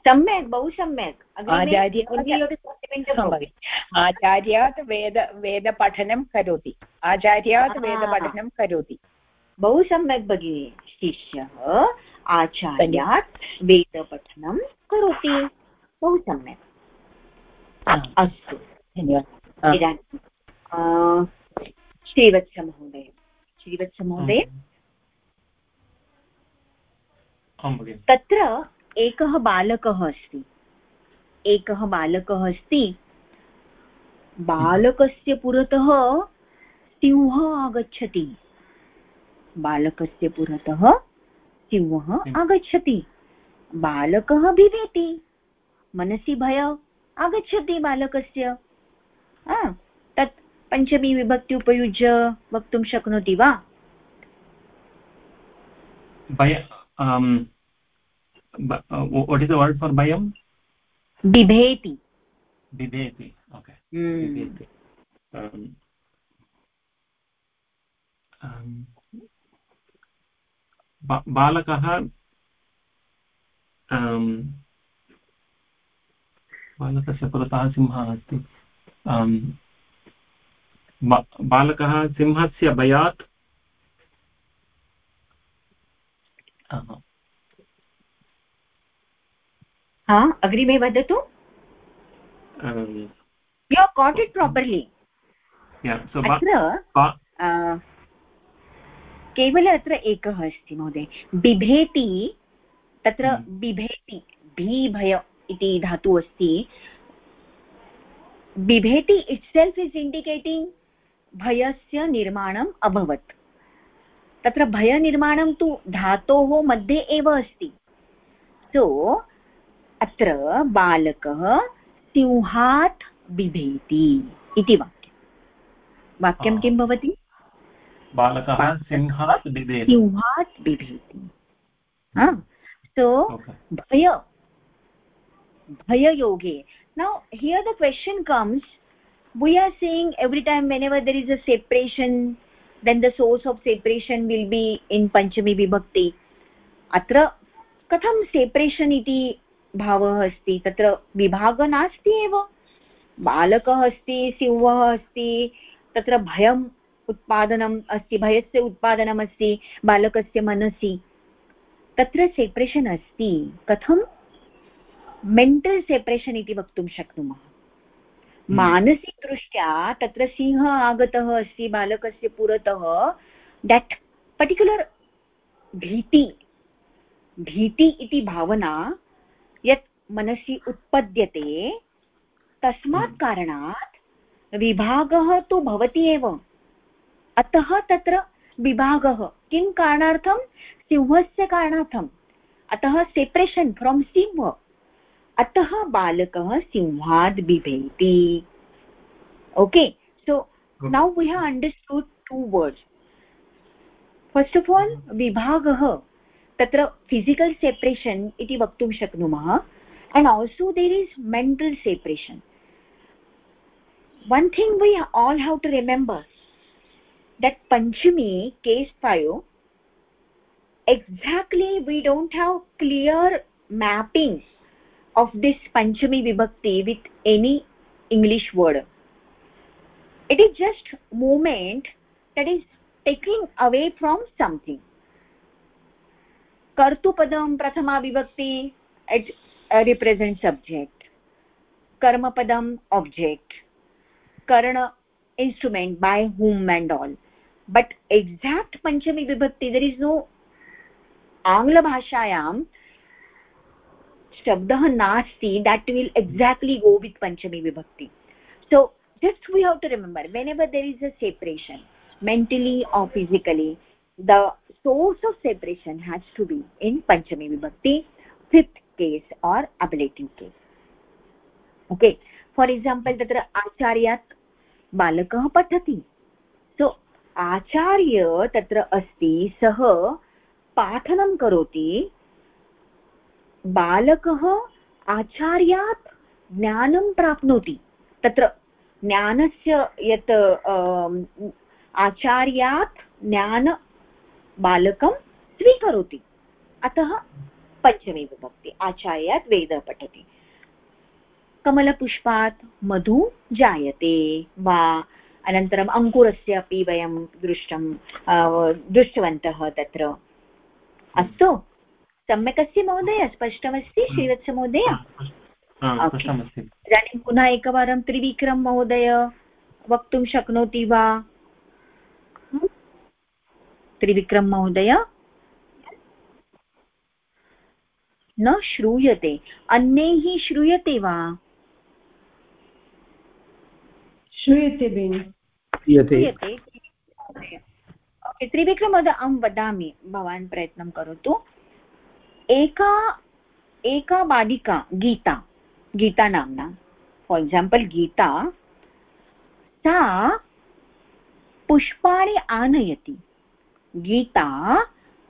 सम्यक् बहु सम्यक्. आचार्यात् वेद वेदपठनं करोति। आचार्यात् वेदपठनं करोति। बहु सम्यक् भगिनि। शिष्यः आचार्यात् वेदपठनं करोति। बहु सम्यक् अस्तु धन्यवादः. इदानीं श्रीवत्समहोदय। श्रीवत्समहोदय? तत्र एकः बालकः अस्ति। एकः बालकः अस्ति। बालकस्य पुरतः सिंहः आगच्छति। बालकस्य पुरतः सिंहः आगच्छति। बालकः बिभेति मनसि भय आगच्छति बालकस्य। तत् पञ्चमी विभक्ति उपयुज्य वक्तुं शक्नोति वा? हम्म, Um, um, बालकः um, बालकस्य पुरतः सिंहः अस्ति। बालकः सिंहस्य भयात् हा अग्रिमे वदतु। यु काट् इट् प्रापर्लि अत्र केवल अत्र एकः अस्ति महोदय। बिभेति तत्र हम्म। बिभेति भी भय इति धातुः अस्ति। बिभेति इट्सेल्फ् इस् इण्डिकेटिङ्ग् भयस्य निर्माणम् अभवत्। तत्र भयनिर्माणं तु धातोः मध्ये एव अस्ति। सो so, अत्र बालकः सिंहात् बिभेति इति वाक्यं वाक्यं किं भवति? बालकः सिंहात् बिभेति। सिंहात् बिभेति। सो Okay. भय भययोगे now here the question comes we are saying every time whenever there is a separation then the source of separation will be in panchami vibhakti अत्र कथं सेपरेशन् इति भावः अस्ति तत्र विभागः नास्ति एव बालकः अस्ति सिंहः अस्ति तत्र भयम् उत्पादनम् अस्ति भयस्य उत्पादनम् अस्ति बालकस्य मनसि तत्र सेपरेशन् अस्ति कथं मेण्टल् सेपरेशन् इति वक्तुं शक्नुमः। मानसिकदृष्ट्या तत्र सिंहः आगतः अस्ति बालकस्य पुरतः देट् पर्टिक्युलर् भीति भीति इति भावना यत् मनसि उत्पद्यते तस्मात् कारणात् विभागः तु भवति एव। अतः तत्र विभागः किं कारणार्थं? सिंहस्य कारणार्थम्। अतः सेपरेशन् फ्रोम् सिंह। अतः बालकः सिंहात् बिभेति। Okay so now we have understood two words first of all विभागः तत्र फिसिकल् सेपरेशन् इति वक्तुं शक्नुमः and also there is mental separation one thing we all have to remember that panchami case 5 exactly we don't have clear mapping of this panchami vibhakti with any english word it is just movement that is taking away from something कर्तुपदं प्रथमा विभक्ति it uh, represents subject कर्मपदम् object karna instrument by whom and all but exact panchami vibhakti there is no आङ्ग्लभाषायां शब्दः नास्ति that will exactly go with panchami vibhakti so just we have to remember whenever there is a separation mentally or physically the source of separation has to be in panchami vibhakti fifth case or ablative case okay for example तत्र आचार्यात् बालकः पठति सो आचार्य तत्र अस्ति सः पाठनं करोति बालकः आचार्यात् ज्ञानं प्राप्नोति। तत्र ज्ञानस्य यत् आचार्यात् ज्ञान बालकं स्वीकरोति। अतः पञ्चमी विभक्ति आचार्यात् वेदः पठति। कमलपुष्पात् मधु जायते वा अनन्तरम् अङ्कुरस्य अपि वयं दृष्टं दृष्टवन्तः तत्र। अस्तु। सम्यक् अस्ति महोदय? स्पष्टमस्ति। श्रीवत्समहोदय इदानीं पुनः एकवारं त्रिविक्रम महोदय वक्तुं शक्नोति वा? त्रिविक्रम महोदय। न श्रूयते। अन्यैः श्रूयते वा? श्रूयते बेनि। श्रूयते। त्रिविक्रम महोदय अहं वदामि। भवान् प्रयत्नं करोतु। एका एका बालिका, गीता गीता नाम्ना फार् एक्साम्पल् गीता सा पुष्पाणि आनयति। गीता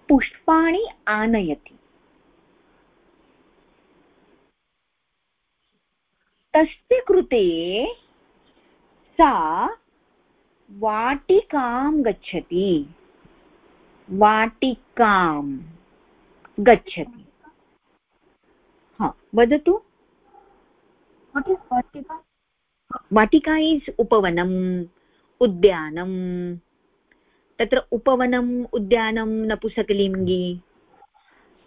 पुष्पाणि आनयति। तस्य कृते सा वाटिकां गच्छति। वाटिकां गच्छति। हा वदतु। वाटिका इस् उपवनम् उद्यानं तत्र उपवनम् उद्यानं नपुसकलिङ्गि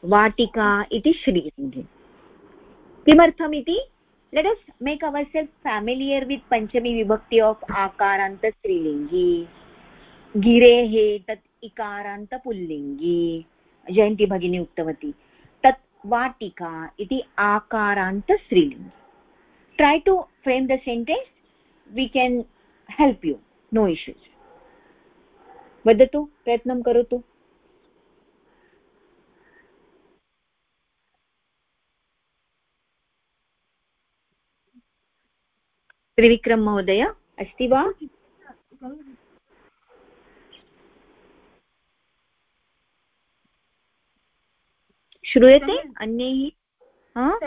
वाटिका इति श्रीलिङ्गि। किमर्थमिति let us make ourselves familiar with panchami vibhakti of akaranta strilingi गिरेः तत् इकारान्त पुल्लिङ्गि जयन्ती भगिनी उक्तवती, तत् वाटिका इति आकारान्त स्त्रीलिङ्गि। Try to frame the sentence, we can help you, no issues. वदतु, प्रयत्नं करोतु। त्रिविक्रम महोदय अस्ति वा? श्रूयते? अन्यैः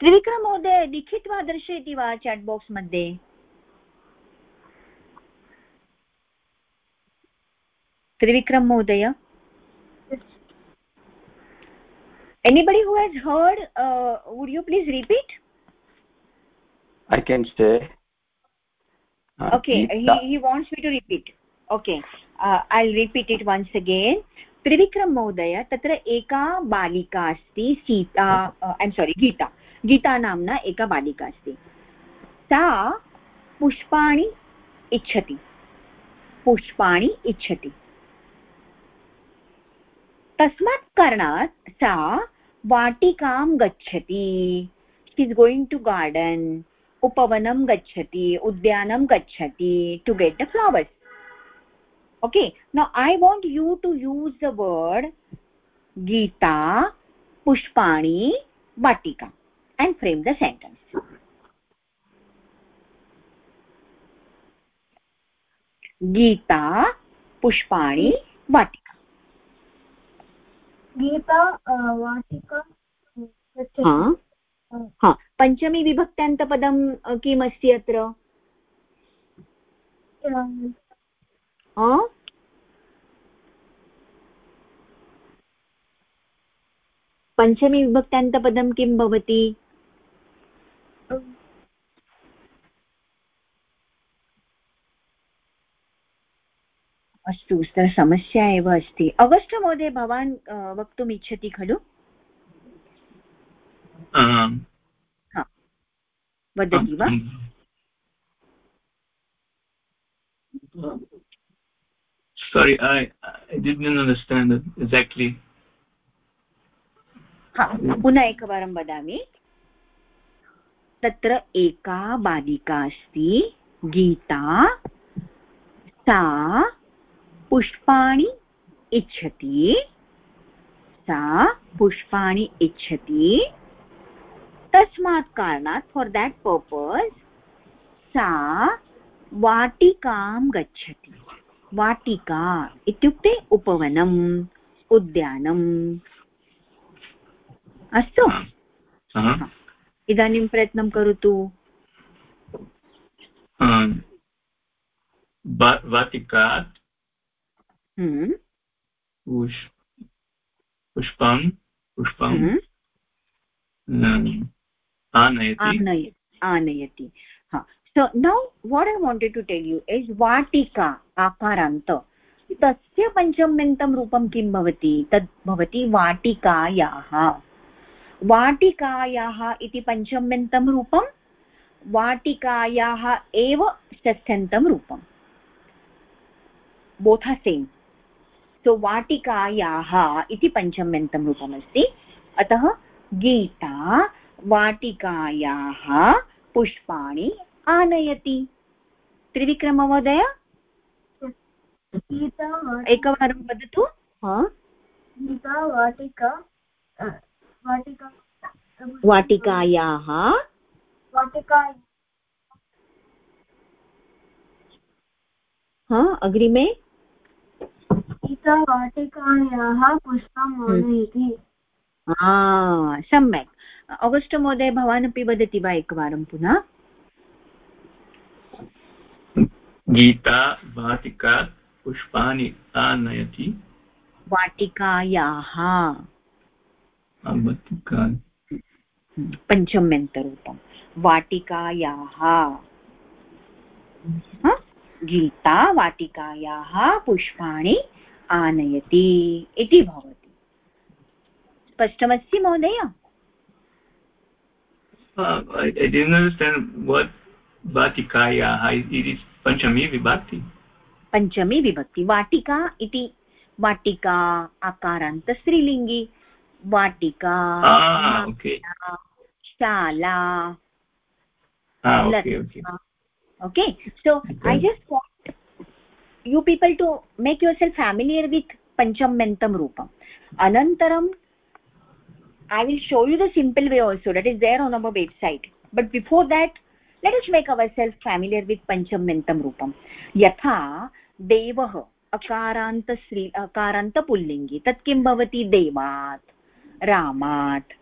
त्रिविक्रमहोदय लिखित्वा दर्शयति वा चाट् बाक्स् मध्ये? त्रिविक्रम महोदय anybody who has heard would you please repeat I can stay okay he wants me to repeat okay i'll repeat it once again. Trivikram महोदय तत्र एका बालिका अस्ति Sita I am sorry Gita Gita नाम्ना एका बालिका अस्ति सा पुष्पाणि इच्छति पुष्पाणि इच्छति तस्मात् कारणात् सा वाटिकां गच्छति she is going to garden उपवनं गच्छति उद्यानं गच्छति to get the flowers okay now i want you to use the word geeta pushpani vatika and frame the sentence geeta pushpani vatika Geeta वाटिका हा पञ्चमी विभक्त्यान्तपदं किमस्ति अत्र पञ्चमी विभक्त्यान्तपदं किं भवति अस्तु समस्या एव अस्ति। अगस्ट् महोदय भवान् वक्तुम् इच्छति खलु? वदति वा? Sorry, i i didn't understand it exactly. हा, पुनः एकवारं वदामि तत्र एका बालिका अस्ति, गीता, सा पुष्पाणि इच्छति, सा पुष्पाणि इच्छति। तस्मात् कारणात् फार् देट् पर्पस् सा वाटिकां गच्छति। वाटिका इत्युक्ते उपवनम् उद्यानम्। अस्तु। इदानीं प्रयत्नं करोतु। वाटिकात् हम्म, पुष्पं पुष्पं हम्म, आनयति। आनयति। So now what i wanted to tell you is vatika आकारान्त तस्य पञ्चम्यन्तं रूपं किं भवति? तद् भवति वाटिकायाः। वाटिकायाः इति पञ्चम्यन्तं रूपं, वाटिकायाः एव षष्ठ्यन्तं रूपम् बोथ सेम् सो वाटिकायाः इति पञ्चम्यन्तं रूपमस्ति। अतः गीता, वाटिकायाः पुष्पाणि आनयति। त्रिविक्रममहोदय एकवारं वदतु। गीता वाटिका वाटिका वाटिकायाः। वाटिका हा अग्रिमे? गीता वाटिकायाः पुष्पम् आनयति। सम्यक्। आगस्ट् महोदय भवान् अपि वदति वा एकवारं पुनः? गीता वाटिकात् पुष्पाणि आनयति। वाटिकायाः वाटिका पञ्चम्यन्तरूपं वाटिकायाः गीता वाटिकायाः पुष्पाणि आनयति इति भवति। स्पष्टमस्ति महोदय? Uh, I, I didn't understand what vatikayah it is पंचमी विभक्ति। पंचमी विभक्ति। वाटिका इति। वाटिका आकारांत स्त्रीलिंगी वाटिका शाला। Okay so I just want you people to make yourself familiar with pancham rupam अनंतरम I will show you the simple way also that is there on our website but before that let us make ourselves familiar with panchamyantam roopam yatha devah अकारान्त श्री अकारान्तपुल्लिङ्गि तत् किं भवति देवात् रामात्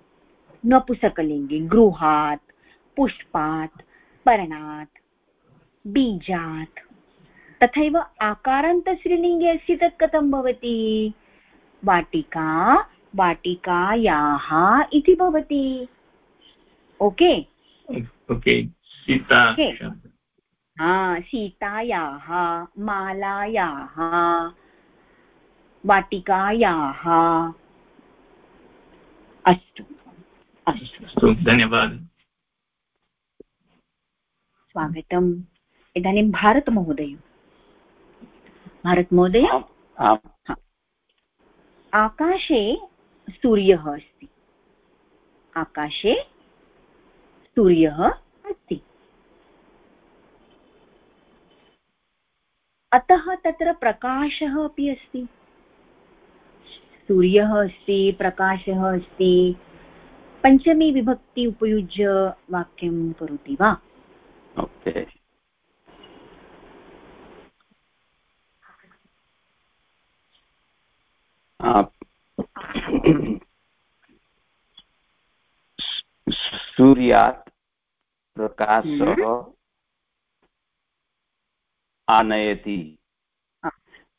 नपुसकलिङ्गि गृहात् पुष्पात् पर्णात् बीजात् तथैव आकारान्तस्त्रीलिङ्गे अस्ति तत् कथं भवति वाटिका वाटिकायाः इति भवति ओके okay. Okay. हा सीतायाः मालायाः वाटिकायाः। अस्तु। अस्तु धन्यवादः। स्वागतम्। इदानीं भारतमहोदय। भारतमहोदय? आकाशे सूर्यः अस्ति। आकाशे सूर्यः अस्ति अतः तत्र प्रकाशः अपि अस्ति। सूर्यः अस्ति प्रकाशः अस्ति। पञ्चमी विभक्ति उपयुज्य वाक्यं करोति वा? ओके। सूर्यात् प्रकाशः आनयति।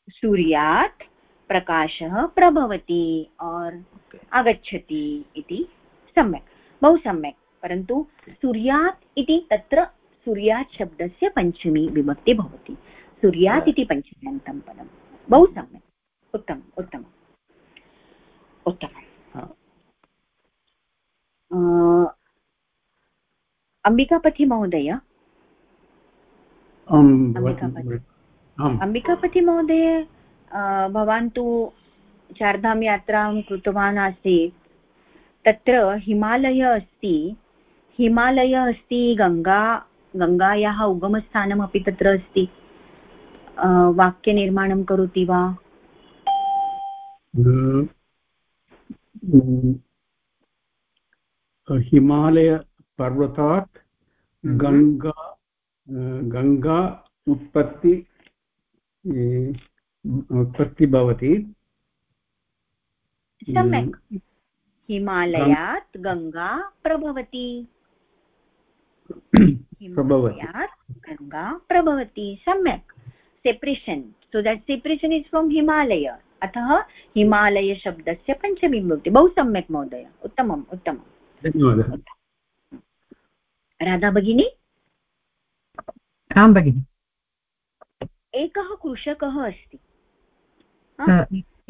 सूर्यात् प्रकाशः प्रभवति और Okay. आगच्छति इति सम्यक् बहु सम्यक्। परन्तु सूर्यात् इति तत्र सूर्यात् शब्दस्य पञ्चमी विभक्ति भवति। सूर्यात् इति पञ्चम्यन्तं पदं। बहु सम्यक्। उत्तमम् उत्तमम्। उत्तमम्। हा. अ, अम्बिकापति महोदय आम् अम्बिकापति। महोदय भवान् तु चार्धाम यात्रां कृतवान् आसीत्। तत्र हिमालयः अस्ति। हिमालयः अस्ति गङ्गा गङ्गायाः उगमस्थानमपि तत्र अस्ति। वाक्यनिर्माणं करोति वा? हिमालयपर्वतात्. गङ्गा गङ्गा उत्पत्ति उत्पत्ति भवति। सम्यक्। हिमालयात् गङ्गा प्रभवति। हिमालयात् गङ्गा प्रभवति। सम्यक्। Separation. So that separation is from Himalaya. अतः हिमालयशब्दस्य पञ्चमी भवति बहु सम्यक् महोदय। उत्तमम् उत्तमम्। धन्यवादः। राधा भगिनी। आं भगिनि। एकः कृषकः अस्ति।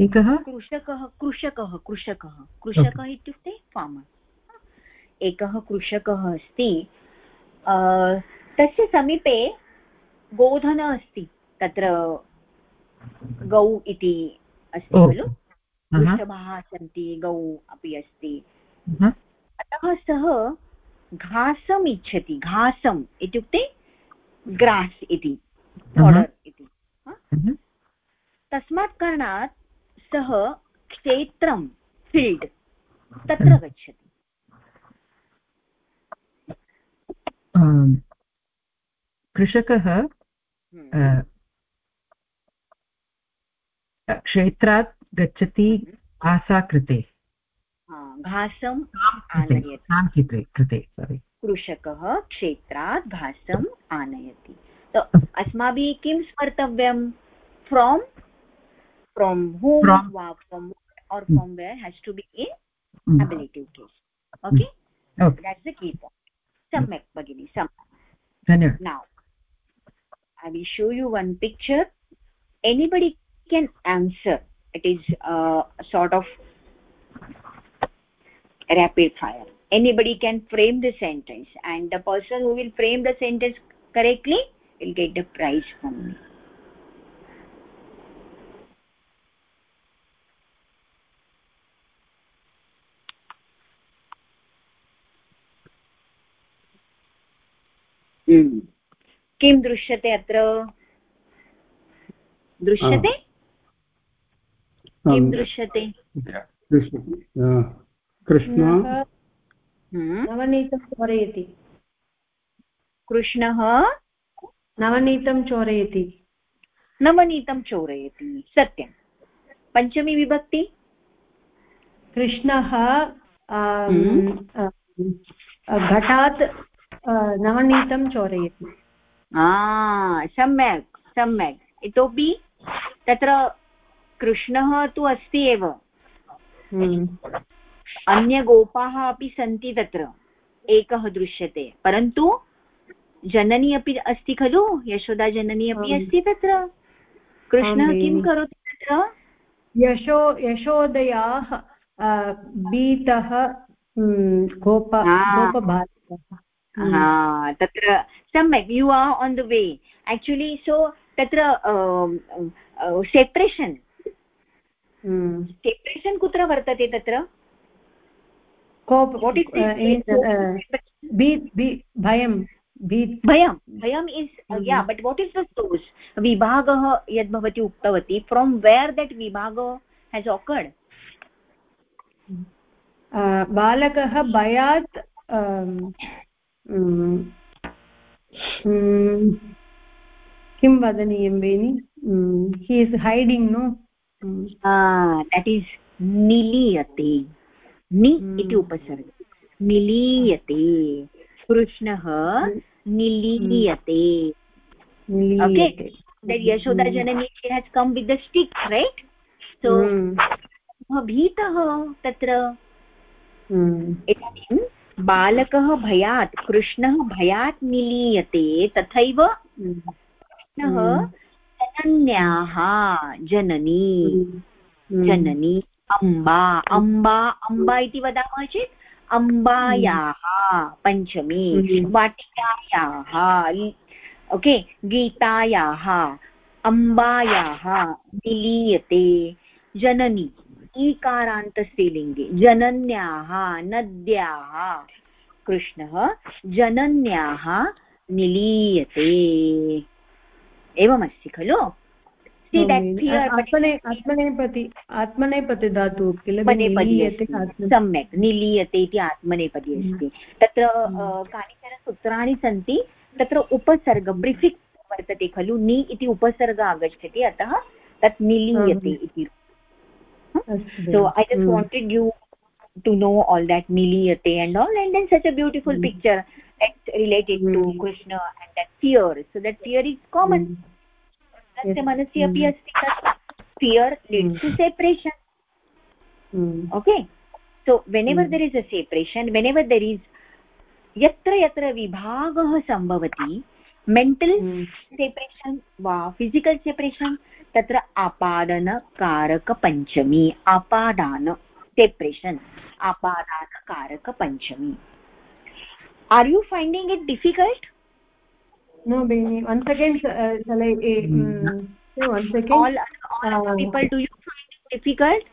एकः? कृषकः कृषकः कृषकः। कृषकः इत्युक्ते फार्मर् एकः कृषकः अस्ति। तस्य समीपे गोधन अस्ति। तत्र गौ इति अस्ति खलु? वृषभाः सन्ति गौ अपि अस्ति। अतः सः घासम् इच्छति। घासम् इत्युक्ते ग्रास् इति फाडर् इति। अहः, तस्मात् कारणात् सः क्षेत्रं फील्ड् तत्र गच्छति। कृषकः क्षेत्रात् गच्छति आसा कृते घासम् आनयति। कृते कृषकः क्षेत्रात् घासम् आनयति। तो अस्माभिः किं स्मर्तव्यं? फ्रोम् फ्रोम् हूम् वा from or from where has to be in ablative case okay that's the key point सम्यक् भगिनि सम्यक् now i will show you one picture. Anybody can answer. It is uh, sort of rapid fire anybody can frame the sentence and the person who will frame the sentence correctly will get the prize from me Hmm. किं दृश्यते अत्र दृश्यते किं दृश्यते Krishna. Hmm. नवनीतं चोरयति। कृष्णः नवनीतं चोरयति। नवनीतं चोरयति। सत्यं पञ्चमी विभक्ति? कृष्णः हम्म। घटात् नवनीतं चोरयति। सम्यक् सम्यक्। इतोपि तत्र कृष्णः तु अस्ति एव। हम्म। अन्यगोपाः अपि सन्ति तत्र एकः दृश्यते। परन्तु जननी अपि अस्ति खलु? यशोदा जननी अपि अस्ति तत्र? कृष्णः किं करोति तत्र? यशो यशोदयाः भीतः गोप तत्र सम्यक् यु आर् आन् द वे एक्चुलि सो तत्र सेपरेशन्। सेपरेशन् कुत्र वर्तते तत्र? कोप भी- भी- भयं भयं भयम् is. Yeah but what is the source विभागः यद् भवती उक्तवती फ्रोम् वेर् दट् विभाग हेस् ऑकर्ड् अ, बालकः भयात् अम्, उम्, उम्, किं वदनीयं Beni? He is hiding no that is निलीयते नि Hmm. इति उपसर्ग। निलीयते कृष्णः निलीयते। okay? That yashoda janani she has come with the stick right? So भीतः तत्र इदानीं बालकः भयात् कृष्णः भयात् निलीयते। तथैव कृष्णः जनन्याः जननी। जननी अम्बा अम्बा अम्बा इति वदामः चेत् अम्बायाः पञ्चमी हम्म. वाटिकायाः ओके गीतायाः अम्बायाः निलीयते जननी ईकारान्तस्त्रीलिङ्गे जनन्याः नद्याः कृष्णः जनन्याः निलीयते एवमस्ति खलु See that fear, आत्मने आत्मनेपति आत्मनेपति धातु किल सम्यक् निलीयते इति आत्मनेपदी अस्ति तत्र अ, कानिचन सूत्राणि सन्ति तत्र उपसर्ग प्रिफिक्स् वर्तते खलु नि इति उपसर्ग आगच्छति अतः तत् निलीयते इति so i just hmm. wanted you to know all that niliyate and all and then such a beautiful Mm. picture that related to Hmm. krishna and that fear so that fear is common तस्य मनसि अपि अस्ति तत् fear leads to separation. okay? So whenever Hmm. there is a separation whenever there is यत्र यत्र विभागः सम्भवति mental separation वा फिसिकल् सेपरेशन् तत्र आपादनकारकपञ्चमी आपादान separation आपादानकारकपञ्चमी. Are you finding it difficult no beni once again uh, shall i uh, so once again all, all uh, people do you find it difficult?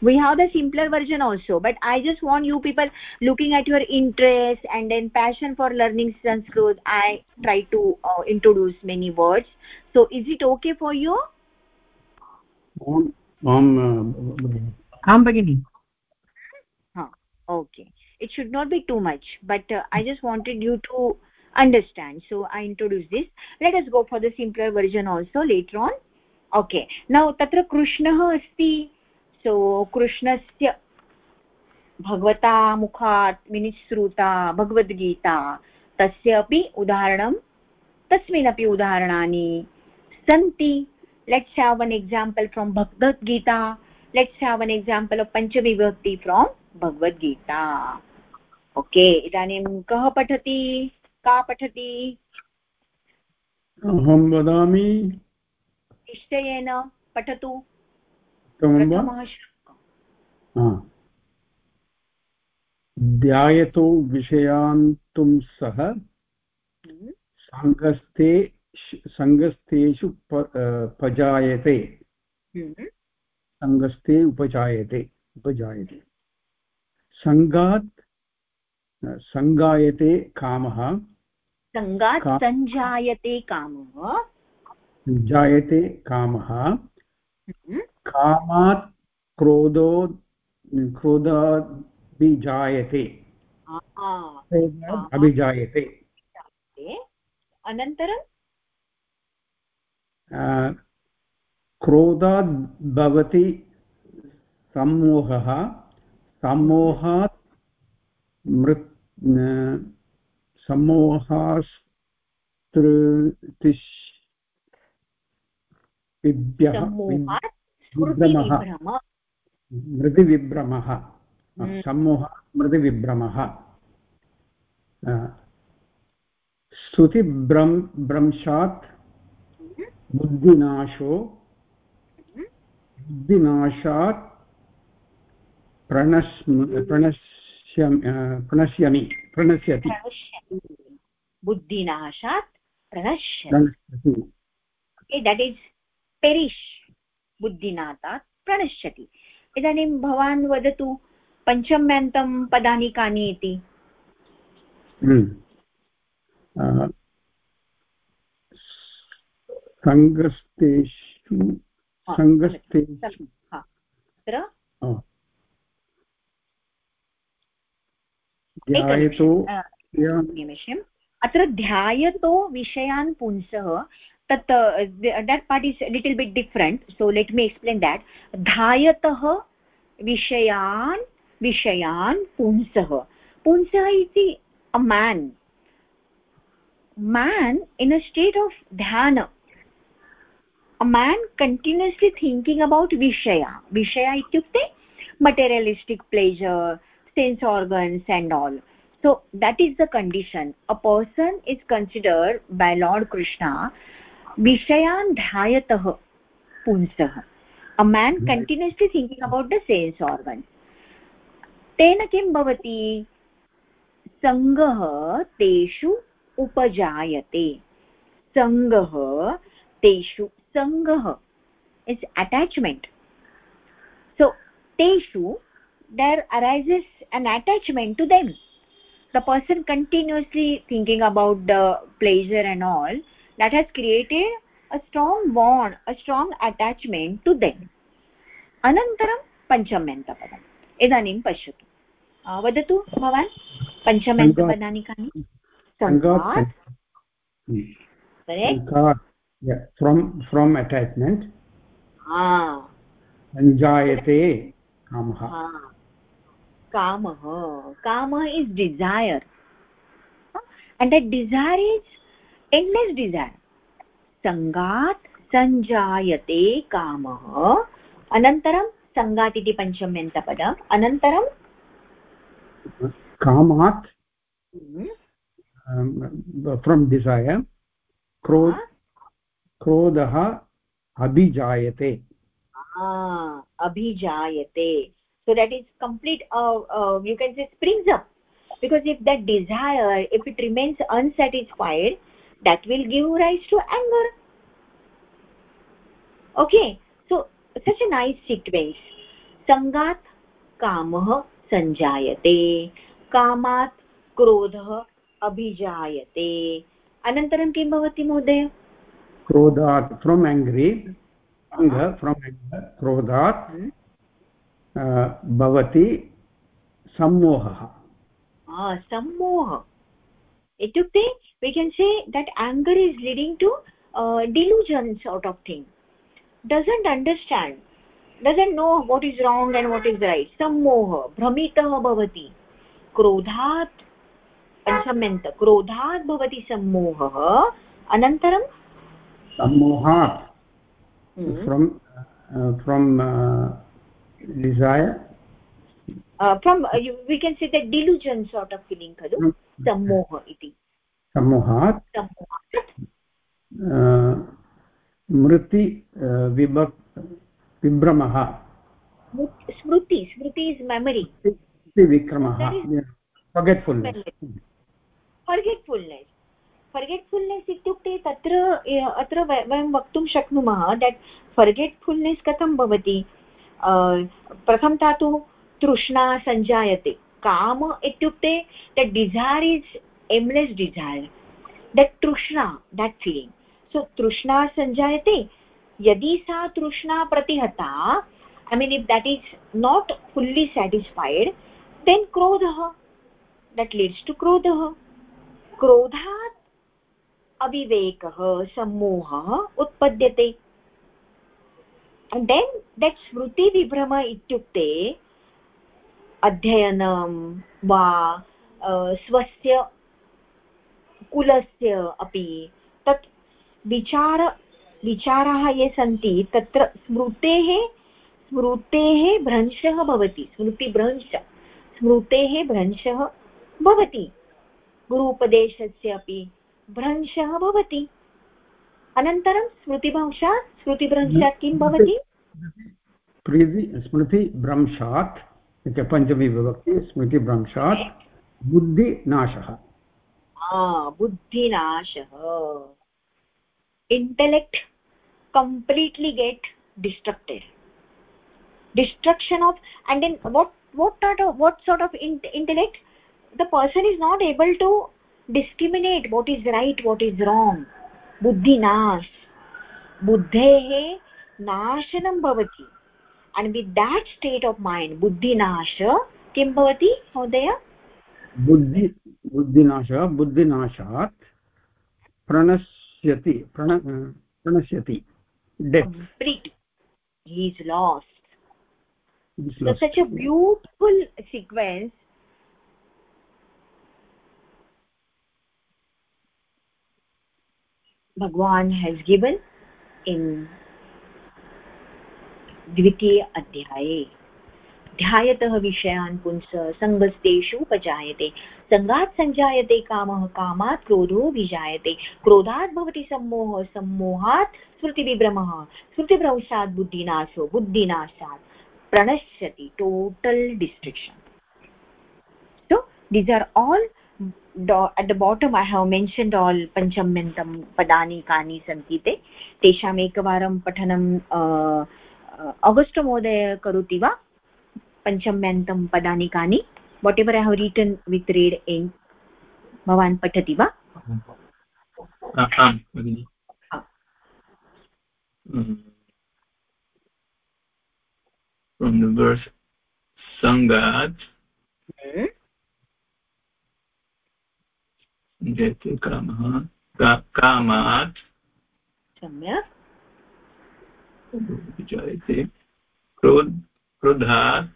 We have the simpler version also but i just want you people looking at your interest and then passion for learning sanskrit i try to uh, introduce many words. So is it okay for you? Um um uh, bagini okay. It should not be too much but uh, i just wanted you to understand. So, i introduce this. Let us go for the simpler version also later on. Okay. Now, tatra krishnah asti. So krishnasya भगवता मुखात् विनिश्रुता भगवद्गीता तस्य अपि उदाहरणं तस्मिन्नपि उदाहरणानि सन्ति let's have an example from Bhagavadgita let's have an example of पञ्चविभक्ति from Bhagavadgita okay इदानीं कः पठति का पठति? अहं वदामि। निश्चयेन पठतु। ध्यायतो विषयान्तुं सह। हम्म, सङ्गस्थे सङ्गस्थेषु पजायते। हम्म, सङ्गस्थे उपजायते उपजायते। सङ्गात् सङ्गायते कामः। सङ्गात् सञ्जायते कामः। जायते कामः। हम्म, कामात् क्रोधो क्रोधाभिजायते। अभिजायते अनन्तरं? क्रोधात् भवति सम्मोहः। सम्मोहात् मृत् विभ्रमः मृदिविभ्रमः। हम्म। सम्मोहात् मृदिविभ्रमः। स्तुतिभ्रं भ्रंशात् बुद्धिनाशो बुद्धिनाशात् प्रणश्म प्रणश्यम् अ, प्रणश्यमि प्रणश्यति। बुद्धिनाशात् प्रणश्यति। okay that is बुद्धिनाथात् प्रणश्यति। इदानीं भवान् वदतु पञ्चम्यन्तं पदानि कानि इति? हम्म। सङ्गस्तेषु हा, सङ्गस्तेषु। तत्र ध्यायतो अ, निमिषम् अत्र ध्यायतो विषयान् पुंसः तत् that part is little bit different so let me explain that ध्यायतः विषयान् विषयान् पुंसः पुंसः इति a man man in a state of dhyana a man continuously thinking about vishaya vishaya ityukte materialistic pleasure sense organs and all so that is the condition a person is considered by lord krishna vishayan dhyayatah punsah a man right. continuously thinking about the sense organs तेन किं भवति सङ्गः तेषु उपजायते सङ्गः तेषु सङ्गः is attachment so teshu there arises an attachment to them the person continuously thinking about the pleasure and all that has created a strong bond a strong attachment to them अनन्तरं पञ्चम्यन्तपदम् इदानीं पश्यतु आ, वदतु भवान् पञ्चम्यन्तपदानि कानि सङ्गात् correct? फ्रम् फ्रम् अटेच्मेण्ट् हा सञ्जायते कामः kamah kamah is desire and that desire is endless desire सङ्गात् सञ्जायते कामः। अनन्तरं सङ्गात् इति पञ्चम्यन्तपदम्। अनन्तरं कामात् फ्रम् डिसैर् क्रोध क्रोधः अभिजायते। ah, abhijayate so that is complete uh, uh, you can say springs up because if that desire if it remains unsatisfied that will give rise to anger okay so such a nice sequence sangat kamah sanjayate कामात् क्रोधः अभिजायते अनन्तरं किं भवति महोदय क्रोधात् from angry from क्रोधात् भवति सम्मोहः। सम्मोह। इत्युक्ते we can say that anger is leading to delusions out of thing doesn't understand doesn't know what is wrong and what is right सम्मोह भ्रमितः भवति क्रोधात् पञ्चम्यन्त क्रोधात् भवति सम्मोहः अनन्तरं सम्मोहात् from desire from we can say that delusion sort of feeling खलु सम्मोह इति सम्मोहात् सम्मोहात् मृति विभक् विभ्रमः स्मृति स्मृति इस् मेमरि इति विक्रमः फर्गेट्फुल्नेस् फर्गेट्फुल्नेस् फर्गेट्फुल्नेस् इत्युक्ते तत्र अत्र वयं वक्तुं शक्नुमः दट् फर्गेट्फुल्नेस् कथं भवति प्रथमतः तु तृष्णा सञ्जायते काम इत्युक्ते that desire is aimless desire that तृष्णा दट् फीलिङ्ग् सो तृष्णा सञ्जायते यदि सा तृष्णा प्रतिहता I mean if that is not fully satisfied then क्रोधः दट् लीड्स् टु क्रोधः. क्रोधात् अविवेकः, सम्मोहः उत्पद्यते. देन् दट् स्मृतिविभ्रम इत्युक्ते अध्ययनं वा स्वस्य कुलस्य अपि तत् विचार विचाराः ये सन्ति तत्र स्मृतेः स्मृतेः भ्रंशः भवति स्मृतिभ्रंश स्मृतेः भ्रंशः भवति गुरुपदेशस्य अपि भ्रंशः भवति अनन्तरं स्मृतिभ्रंशात् स्मृतिभ्रंशात् किं भवति? प्रीति स्मृतिभ्रंशात् पञ्चमीविभक्ति स्मृतिभ्रंशात् बुद्धिनाशः। बुद्धिनाशः। Intellect completely get destructed destruction of and in what what what sort of intellect the person is not able to discriminate what is right what is wrong nash बुद्धेः नाशनं भवति and with that state of mind buddhi nash किं भवति महोदय बुद्धि बुद्धिनाशः बुद्धिनाशात् प्रणश्यति प्रण प्रणश्यति death he is lost so such a beautiful sequence bhagwan has given in द्वितीय अध्याये। ध्यायतः विषयान् पुंस सङ्गस्तेषु उपजायते सङ्गात् सञ्जायते कामः, कामात् क्रोधो विजायते क्रोधात् भवति सम्मोहः, सम्मोहात् स्मृतिविभ्रमः स्मृतिभ्रंशात् बुद्धिनाशो, बुद्धिनाशात् प्रणश्यति। Total destruction so, these are all at the bottom i have mentioned all panchamyantam padani kani santi te महोदय करोति वा पञ्चम्यन्तं पदानि कानि whatever I have written with red in भवान् पठति वा आ- आम् भगिनि Mhm. from the verse sangat जयते कामः कामात् सम्यक्। क्रोध क्रोधात्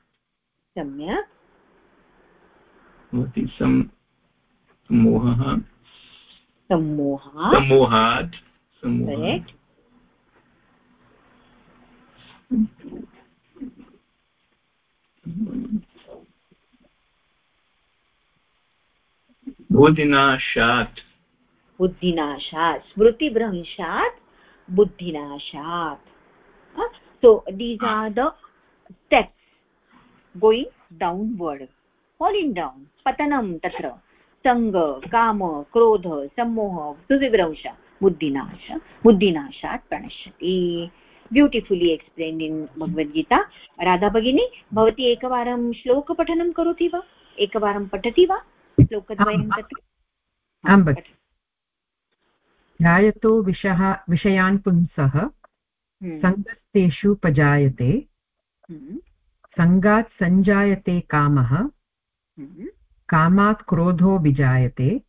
सम्यक्। भवति सम् मोहः सम्मोहात्। सम्मोहात् सम्मोहात् बुद्धिनाशात्। बुद्धिनाशात्। स्मृतिभ्रंशात् बुद्धिनाशात्। so these are the steps going downward falling down patanam tatra सङ्ग काम क्रोध सम्मोह सुविभ्रंश बुद्धिनाश बुद्धिनाशात् प्रणश्यति। Beautifully explain in Bhagavadgita. Radha भगिनी भवती एकवारं श्लोकपठनं करोति वा? एकवारं पठति वा? श्लोकद्वयं तत्र ध्यायतो विषः विषयान् पुंसः. हम्म। सङ्गस्तेषु पजायते. हम्म, सङ्गात् सञ्जायते कामः. हम्म, कामात् क्रोधो विजायते.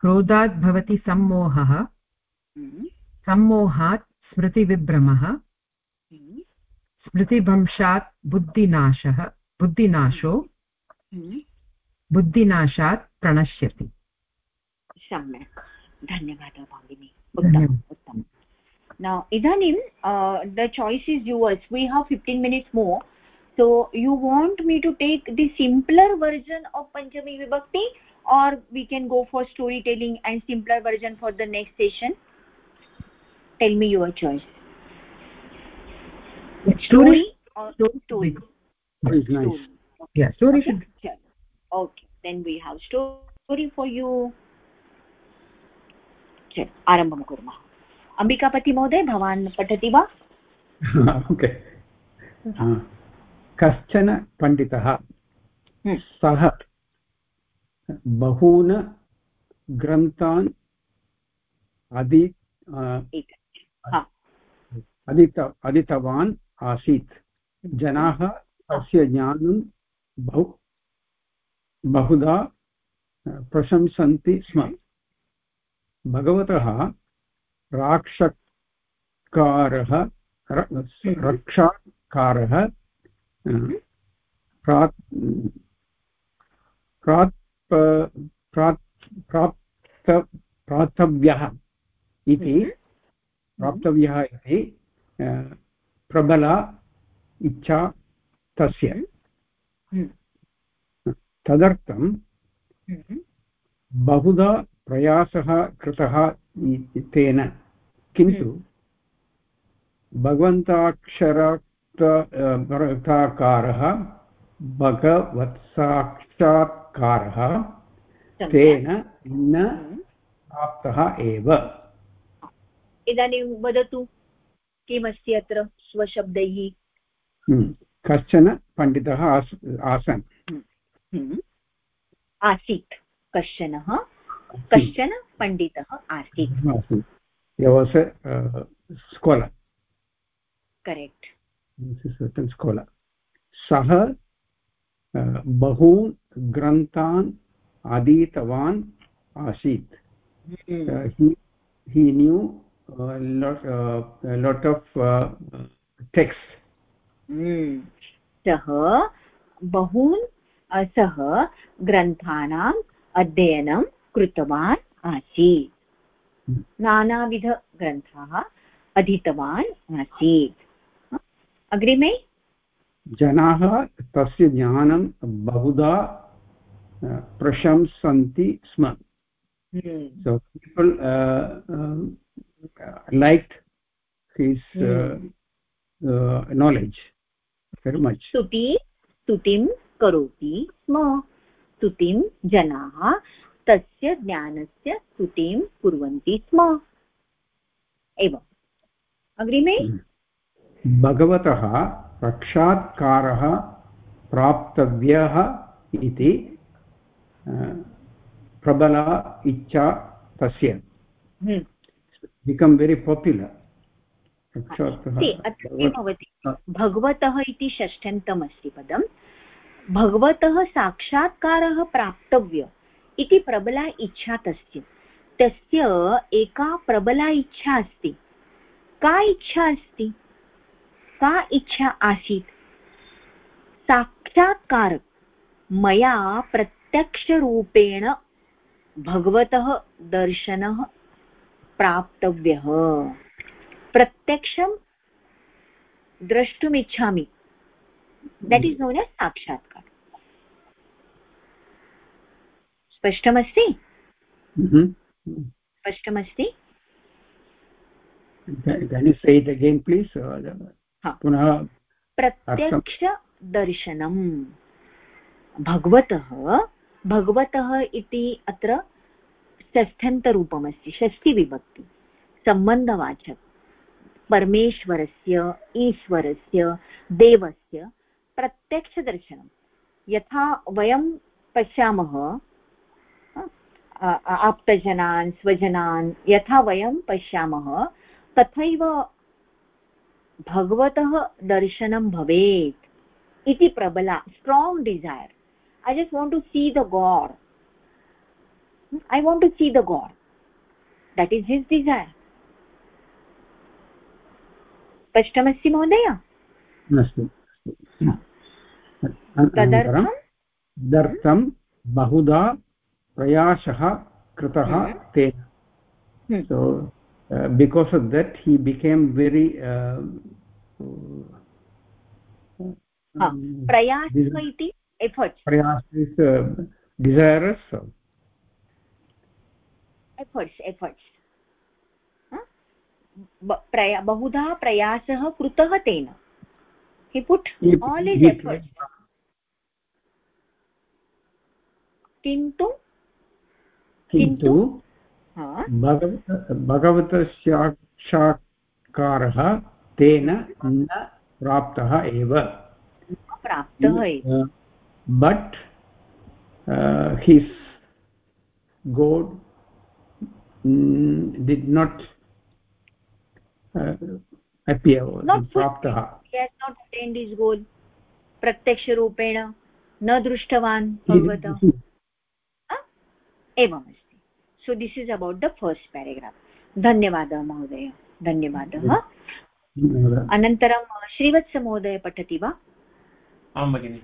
क्रोधात् भवति सम्मोहः. सम्मोहात् स्मृतिविभ्रमः. स्मृतिभंशात् बुद्धिनाशः बुद्धिनाशो। बुद्धिनाशात् प्रणश्यति सम्यक् धन्यवादः भगिनी उत्तमम् now idanim uh, the choice is yours we have 15 minutes more so you want me to take the simpler version of panchami vibhakti or we can go for storytelling and simpler version for the next session tell me your choice story story or story Very nice. story yeah story okay? should. Okay then we have story for you. आरम्भं कुर्मः अम्बिकापतिमहोदय भवान् पठति वा okay कश्चन पण्डितः। सः बहून् ग्रन्थान् अधि अधीत अधीतवान् आसीत् जनाः तस्य ज्ञानं बहु बहुधा प्रशंसन्ति स्म भगवतः राक्षकारः रक्षाकारः प्रात् प्राप्त, प्राप्तव्यः इति प्राप्तव्यः इति प्रबला इच्छा तस्य हम्म। तदर्थं हम्म। बहुधा प्रयासः कृतः तेन किन्तु भगवन्ताक्षरकारः भगवत्साक्षात्कारः तेन न हम्म। प्राप्तः एव इदानीं वदतु किमस्ति अत्र स्वशब्दैः हम्म। कश्चन पण्डितः आस् आसन् हम्म। आसीत् कश्चनः कश्चन पण्डितः आसीत्। स्कोल करेक्ट् स्कोल सः बहून् ग्रन्थान् अधीतवान् आसीत्। Uh, he uh, lot uh, a lot of uh, text सः बहून् सः ग्रन्थानाम् अध्ययनं कृतवान् आसीत्। नानाविधग्रन्थाः अधीतवान् आसीत्। अग्रिमे? जनाः तस्य ज्ञानं बहुधा प्रशंसन्ति स्म। so people uh, uh, liked his uh, uh, knowledge very much स्तुति स्तुतिं करोति स्म। स्तुतिं जनाः तस्य ज्ञानस्य स्तुतिं कुर्वन्ति स्म। एवम्। अग्रिमे। भगवतः साक्षात्कारः प्राप्तव्यः इति प्रबला इच्छा तस्य। बिकम् वेरि पाप्युलर् भवति? भगवतः इति षष्ठ्यन्तमस्ति पदं भगवतः साक्षात्कारः प्राप्तव्य इति प्रबला इच्छा तस्य। तस्य एका प्रबला इच्छा अस्ति। का इच्छा अस्ति? का इच्छा आसीत्? साक्षात्कार मया प्रत्यक्षरूपेण भगवतः दर्शनः प्राप्तव्यः। प्रत्यक्षं द्रष्टुमिच्छामि। देट् इस् नोन् एस् साक्षात् स्पष्टमस्ति? स्पष्टमस्ति? पुनः प्रत्यक्षदर्शनं भगवतः भगवतः इति अत्र षष्ठन्तरूपमस्ति षष्ठिविभक्ति सम्बन्धवाचक। परमेश्वरस्य ईश्वरस्य देवस्य प्रत्यक्षदर्शनं यथा वयं पश्यामः आप्तजनान् स्वजनान् यथा वयं पश्यामः तथैव भगवतः दर्शनं भवेत् इति प्रबला strong desire i just want to see the god. I want to see the god. That is his desire. स्पष्टमस्ति महोदय? तदर्थं बहुधा प्रयासः कृतः हम्म। तेन। So because of that he became very प्रयास इति प्रयास बहुधा प्रयासः कृतः तेन। हि पुट् किन्तु किन्तु भगवतस्याक्षात्कारः तेन न प्राप्तः एव। But his god did not प्रत्यक्षरूपेण न दृष्टवान् एवमस्ति। So this is about the first paragraph धन्यवादः महोदय धन्यवादः अनन्तरं श्रीवत्समहोदय पठति वा आं भगिनि।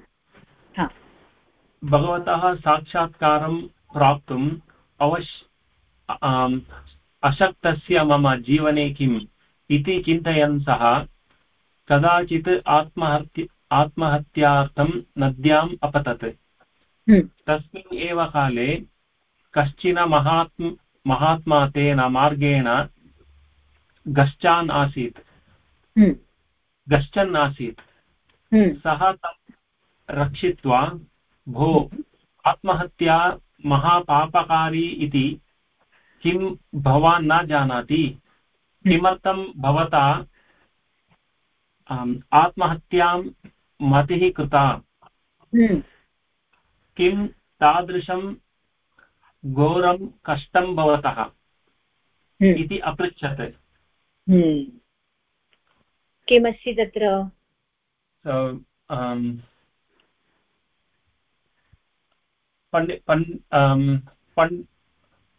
भगवतः साक्षात्कारं प्राप्तुम् अवश् अशक्तस्य मम जीवने किम् इति चिन्तयन् सः कदाचित् आत्महत्य आत्महत्यार्थं नद्याम् अपतत्। हम्म। तस्मिन् एव काले कश्चन महात्म महात्मा तेन मार्गेण गच्छान् आसीत् हम्म। गच्छन् आसीत् हम्म। सः तं रक्षित्वा भो आत्महत्या महापापकारी इति किं भवान् न जानाति किमर्थं भवता आत्महत्यां मतिः कृता हम्म। किं तादृशं घोरं कष्टं भवतः हम्म। इति अपृच्छत् हम्म। किमस्ति तत्र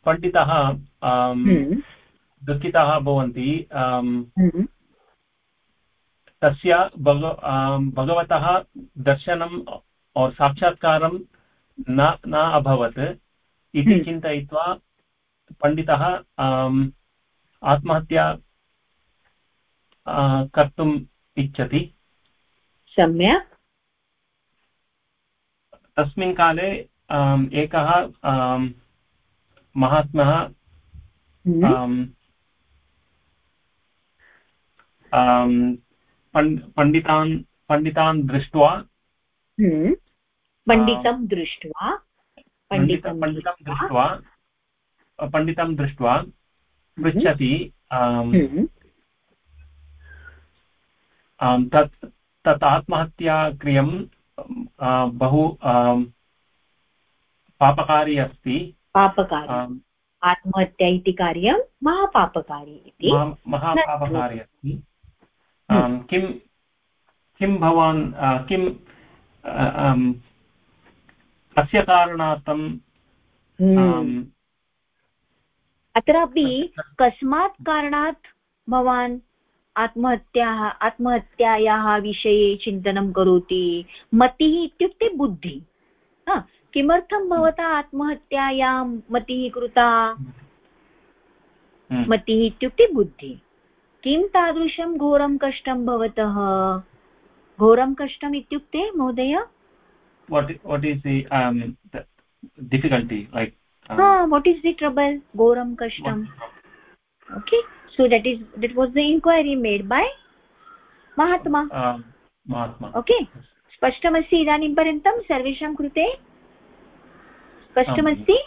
पण्डितः हम्म। दुःखिताः भवन्ति। तस्य भग भगवतः दर्शनं साक्षात्कारं न न अभवत् इति हम्म। चिन्तयित्वा पण्डितः आत्महत्या कर्तुम् इच्छति सम्यक् तस्मिन् काले एकः महात्मः हम्म। पण्डितान् पण्डितान् दृष्ट्वा हम्म। पण्डितं दृष्ट्वा पण्डितं दृष्ट्वा पण्डितं दृष्ट्वा पृच्छति हम्म। तत् तत् आत्महत्याक्रियं बहु पापकारी अस्ति। पापकारी। आत्महत्या इति कार्यं महापापकारी इति। महापापकारी अस्ति। किं किं भवान् किं कस्य कारणार्थं हम्म। अत्रापि कस्मात् कारणात् भवान् आत्महत्याः आत्महत्यायाः विषये चिन्तनं करोति? मतिः इत्युक्ते बुद्धिः। किमर्थं भवता आत्महत्यायां मतिः कृता? हम्म। मतिः इत्युक्ते बुद्धिः। किं तादृशं घोरं कष्टं भवतः? घोरं कष्टम् इत्युक्ते महोदय? What what is the um the difficulty like um, what is the trouble घोरं कष्टम् okay so that is that was the inquiry made by mahatma um, mahatma okay स्पष्टमस्ति इदानीं पर्यन्तं सर्वेषां कृते स्पष्टमस्ति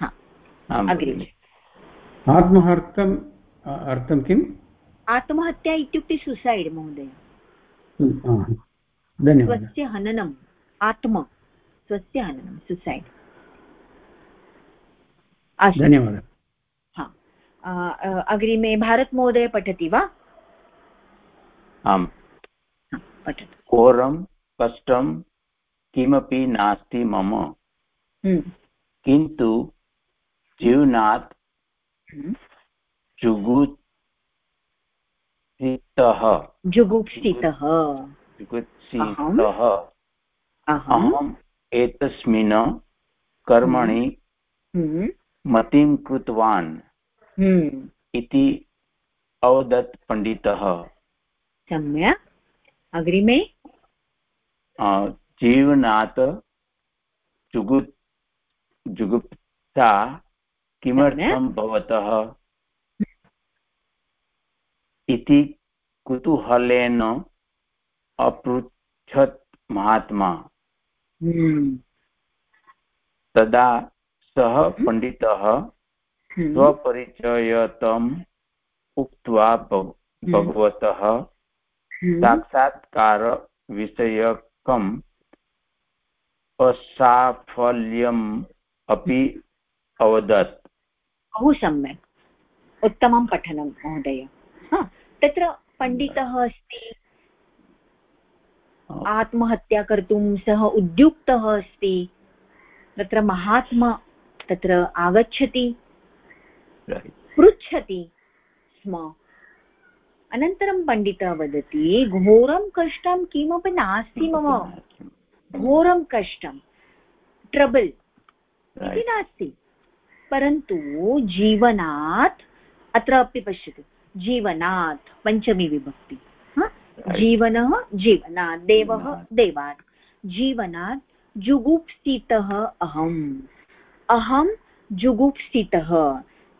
हा आत्महर्थम् अर्थं किम् आत्महत्या इत्युक्ते सुसैड् महोदय स्वस्य हननम् आत्म स्वस्य हननं सुसैड् अस्तु. धन्यवादः. हा. अग्रिमे भारतमहोदय पठति वा? आम्. हा, पठतु. घोरं कष्टं किमपि नास्ति मम। हम्म, किन्तु जीवनात् हम्म। जुगुत्सितः जुगुप्सितः। जुगुत्सितः अहम् एतस्मिन् कर्मणि हम्म, मतिं कृतवान् हम्म, इति अवदत् पण्डितः। सम्यक्। अग्रिमे। जीवनात् जुगुप् जुगुप्सा किमर्थं भवतः? इति कुतूहलेन अपृच्छत् महात्मा। हम्म, तदा सः पण्डितः हम्म, स्वपरिचयतम् उक्त्वा भग- भगवतः हम्म, साक्षात्कारविषयकम् असाफल्यम् अपि अवदत्। बहु सम्यक्। उत्तमं पठनं महोदय। हा, तत्र पण्डितः अस्ति। आत्महत्या कर्तुं सः उद्युक्तः अस्ति। तत्र महात्मा तत्र आगच्छति। पृच्छति स्म। अनन्तरं पण्डितः वदति घोरं कष्टं किमपि नास्ति मम। घोरं कष्टं ट्रबल् इति नास्ति। परन्तु जीवनात् अत्र अपि पश्यतु। जीवनात् पञ्चमी विभक्ति? जीवनः जीवनात् देवः देवात् जीवनात् जुगुप्सितः अहम् अहं जुगुप्सितः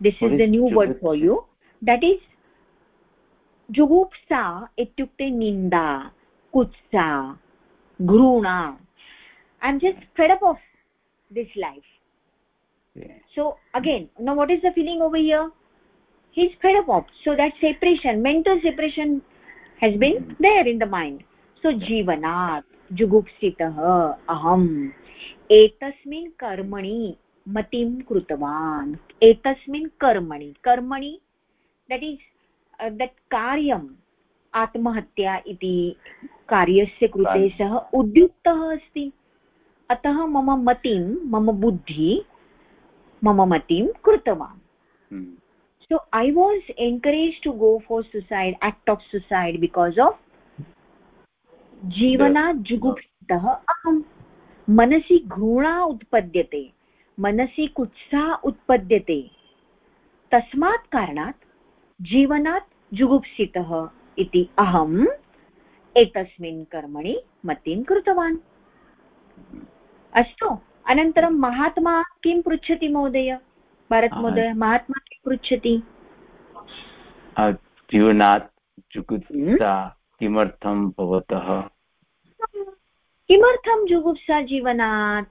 this is the new word for you that is जुगुप्सा इत्युक्ते निन्दा कुत्सा घृणा I am just fed up of this life so again know what is the feeling over here he is fed up of so that separation mental separation has been there in the mind. So जीवनात् जुगुप्सितः अहम् एतस्मिन् कर्मणि मतिं कृतवान् एतस्मिन् कर्मणि कर्मणि that is that कार्यम् आत्महत्या इति कार्यस्य कृते सः उद्युक्तः अस्ति अतः मम मतिं मम बुद्धि मम मतिं कृतवान् so i was encouraged to go for suicide act of suicide because of जीवनात् जुगुप्सितः अहं मनसि घृणा उत्पद्यते मनसि कुत्सा उत्पद्यते तस्मात् कारणात् जीवनात् जुगुप्सितः इति अहम् एतस्मिन् कर्मणि मतिं कृतवान् अस्तु अनन्तरं महात्मा किं पृच्छति महोदय भरतमहोदय महात्मा किं पृच्छति जीवनात् जुगुप्सा किमर्थं भवतः? किमर्थं जुगुप्सा जीवनात्?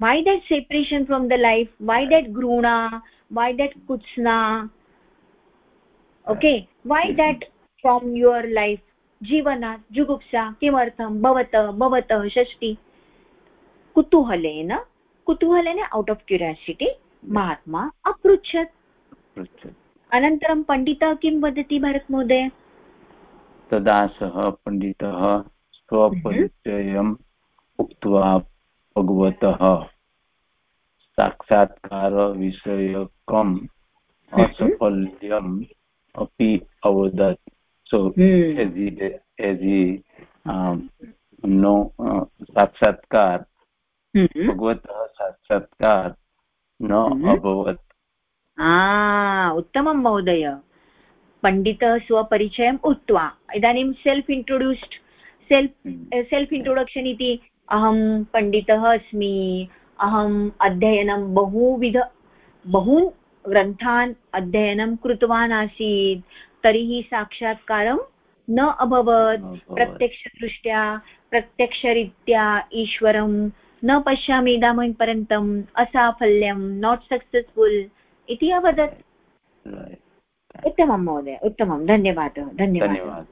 Why that separation from the life? Why that gruna why that kutsna okay? Why that from your life? जीवनात् जुगुप्सा किमर्थं? भवतः भवतः षष्टि कुतूहलेन कुतूहलेन औट् आफ् क्युरियासिटि महात्मा अपृच्छत्। अनन्तरं पण्डितः किं वदति भरतमहोदय? तदा सः पण्डितः स्वपरिचयम् उक्त्वा भगवतः साक्षात्कारविषयकम् असफल्यम् अपि अवदत्। Um, no uh, sakshatkar हम्म। भगवतः साक्षात्कार न हम्म। अभवत्। उत्तमं महोदय। पण्डितः स्वपरिचयम् उक्त्वा इदानीं self introduced self self introduction इति अहं पण्डितः अस्मि। अहम् अध्ययनं बहुविध बहून् ग्रन्थान् अध्ययनं कृतवान् आसीत्। तर्हि साक्षात्कारं न अभवत्। प्रत्यक्षदृष्ट्या प्रत्यक्षरीत्या ईश्वरं न पश्यामि इदानीं पर्यन्तम् असाफल्यं नाट् सक्सेस्फुल् इति अवदत्। उत्तमं महोदय उत्तमं। धन्यवादः धन्यवादः।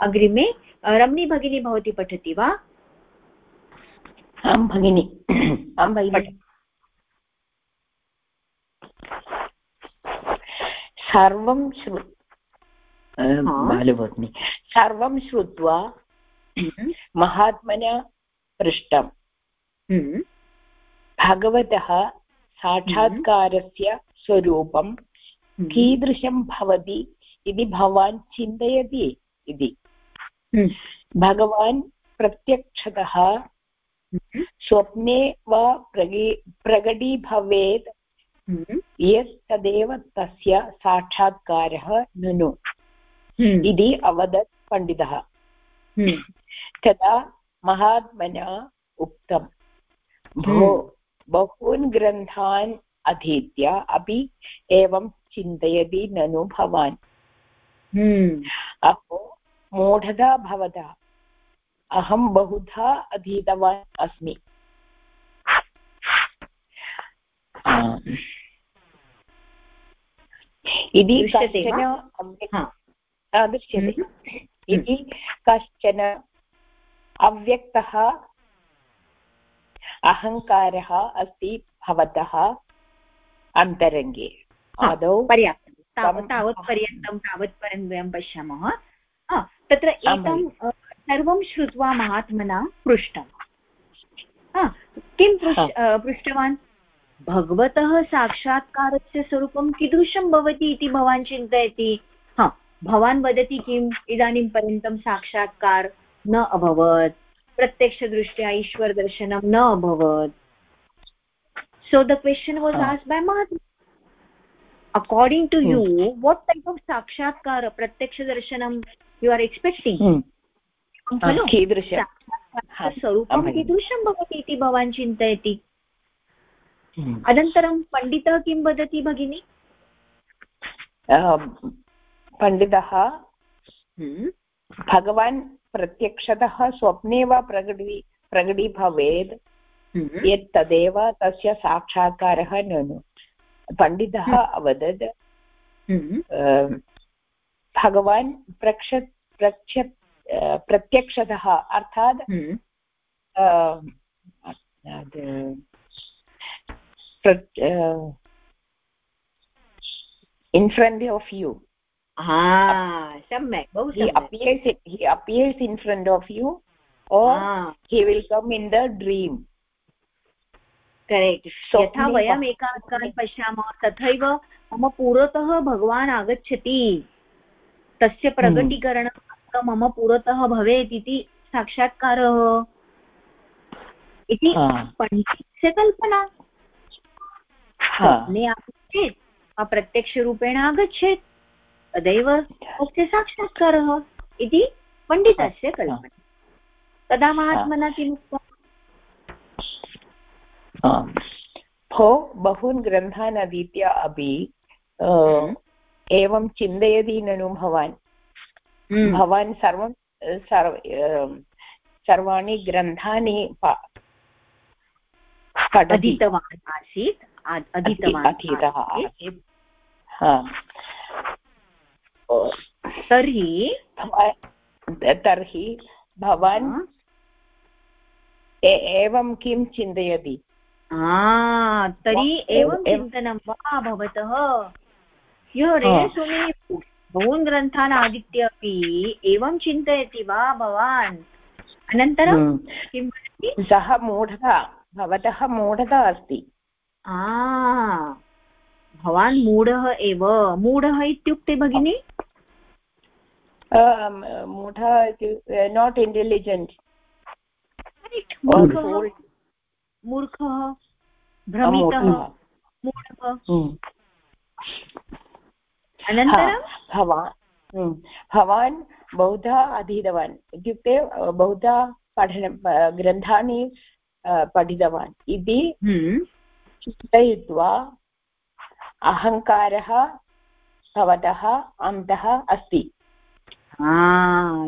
अग्रिमे रमणी भगिनी भवती पठति वा? आं भगिनि आं भगिनि। सर्वं श्रु बालभगिनि सर्वं श्रुत्वा हम्म, महात्मना पृष्टं हम्म, भगवतः साक्षात्कारस्य स्वरूपं हम्म, कीदृशं भवति इति भवान् चिन्तयति इति। हम्म, भगवान् प्रत्यक्षतः हम्म, स्वप्ने वा प्रगी प्रकटीभवेत् हम्म, यत् तदेव तस्य साक्षात्कारः ननु हम्म, इति अवदत् पण्डितः। हम्म, तदा महात्मना उक्तं भो बहून् ग्रन्थान् अधीत्य अपि एवं चिन्तयति ननु भवान्। हम्म, अहो मूढता भवता अहं बहुधा अधीतवान् अस्मि। इति कश्चन दृश्यते। इति कश्चन अव्यक्तः अहङ्कारः अस्ति भवतः अन्तरङ्गे। आदौ पर्याप्तं। तावत् तावत् पर्यन्तं तावत् पर्यन्तं वयं पश्यामः। तत्र एकं सर्वं श्रुत्वा महात्मना पृष्टं किं पृष् पृष्टवान्? भगवतः साक्षात्कारस्य स्वरूपं कीदृशं भवति इति भवान् चिन्तयति? हा भवान् वदति किम्? इदानीं पर्यन्तं साक्षात्कार न अभवत्। प्रत्यक्षदृष्ट्या ईश्वरदर्शनं न अभवत्। So the question was as by मात्र according to you what type of साक्षात्कार प्रत्यक्षदर्शनं यु आर् एक्स्पेक्टिङ्ग् खलु स्वरूपं कीदृशं भवति इति भवान् चिन्तयति। हाँ। अनन्तरं पण्डितः किं वदति भगिनि? पण्डितः हाँ। भगवान् प्रत्यक्षतः स्वप्ने वा प्रकटी प्रकटीभवेत् हम्म, यत् तदेव तस्य साक्षात्कारः ननु। पण्डितः अवदत् हम्म, भगवान् प्रक्ष प्रक्ष प्रत्यक्षतः अर्थात् हम्म, इन् फ्रण्ट् आफ् यू सम्यक् बहु he appears he appears in front of you or हा, he will come in the dream. Correct यथा वयम् वा- पश्यामः तथैव मम पुरतः भगवान् आगच्छति। तस्य प्रकटीकरणं मम पुरतः भवेत् इति साक्षात्कारः। इति पण्डितस्य कल्पना। हा. स्वप्ने आगच्छेत् प्रत्यक्षरूपेण आगच्छेत्। तदैव तस्य साक्षात्कारः इति पण्डितस्य कल्पना। तदा महात्मना किम् उक्तम् भो बहून् ग्रन्थान् अधीत्य अपि अ, एवं चिन्तयति ननु भवान्। हम्म, भवान् सर्वं सर्व सर्वाणि ग्रन्थानि प- पठति। अधीतवान् आसीत्। अधीतवान् अधीतः आसीत्। तर्हि तर्हि भवान् एवं किं चिन्तयति? तर्हि एवं चिन्तनं वा भवतः? यो रे सुनि बहून् ग्रन्थान् आदित्य अपि एवं चिन्तयति वा भवान्? अनन्तरं हम्म. किं सः मूढता भवतः मूढता अस्ति। भवान् मूढः एव। मूढः इत्युक्ते भगिनि? मूढ नाट् इण्टेलिजेण्ट् मूर्खः? भ्रमितः? मूढः? हम्म। अनन्तरं? भवान् हम्म। भवान् बहुधा अधीतवान्। इत्युक्ते बहुधा पठन ग्रन्थानि पठितवान्। इति हम्म। चिन्तयित्वा अहङ्कारः भवतः अन्तः अस्ति।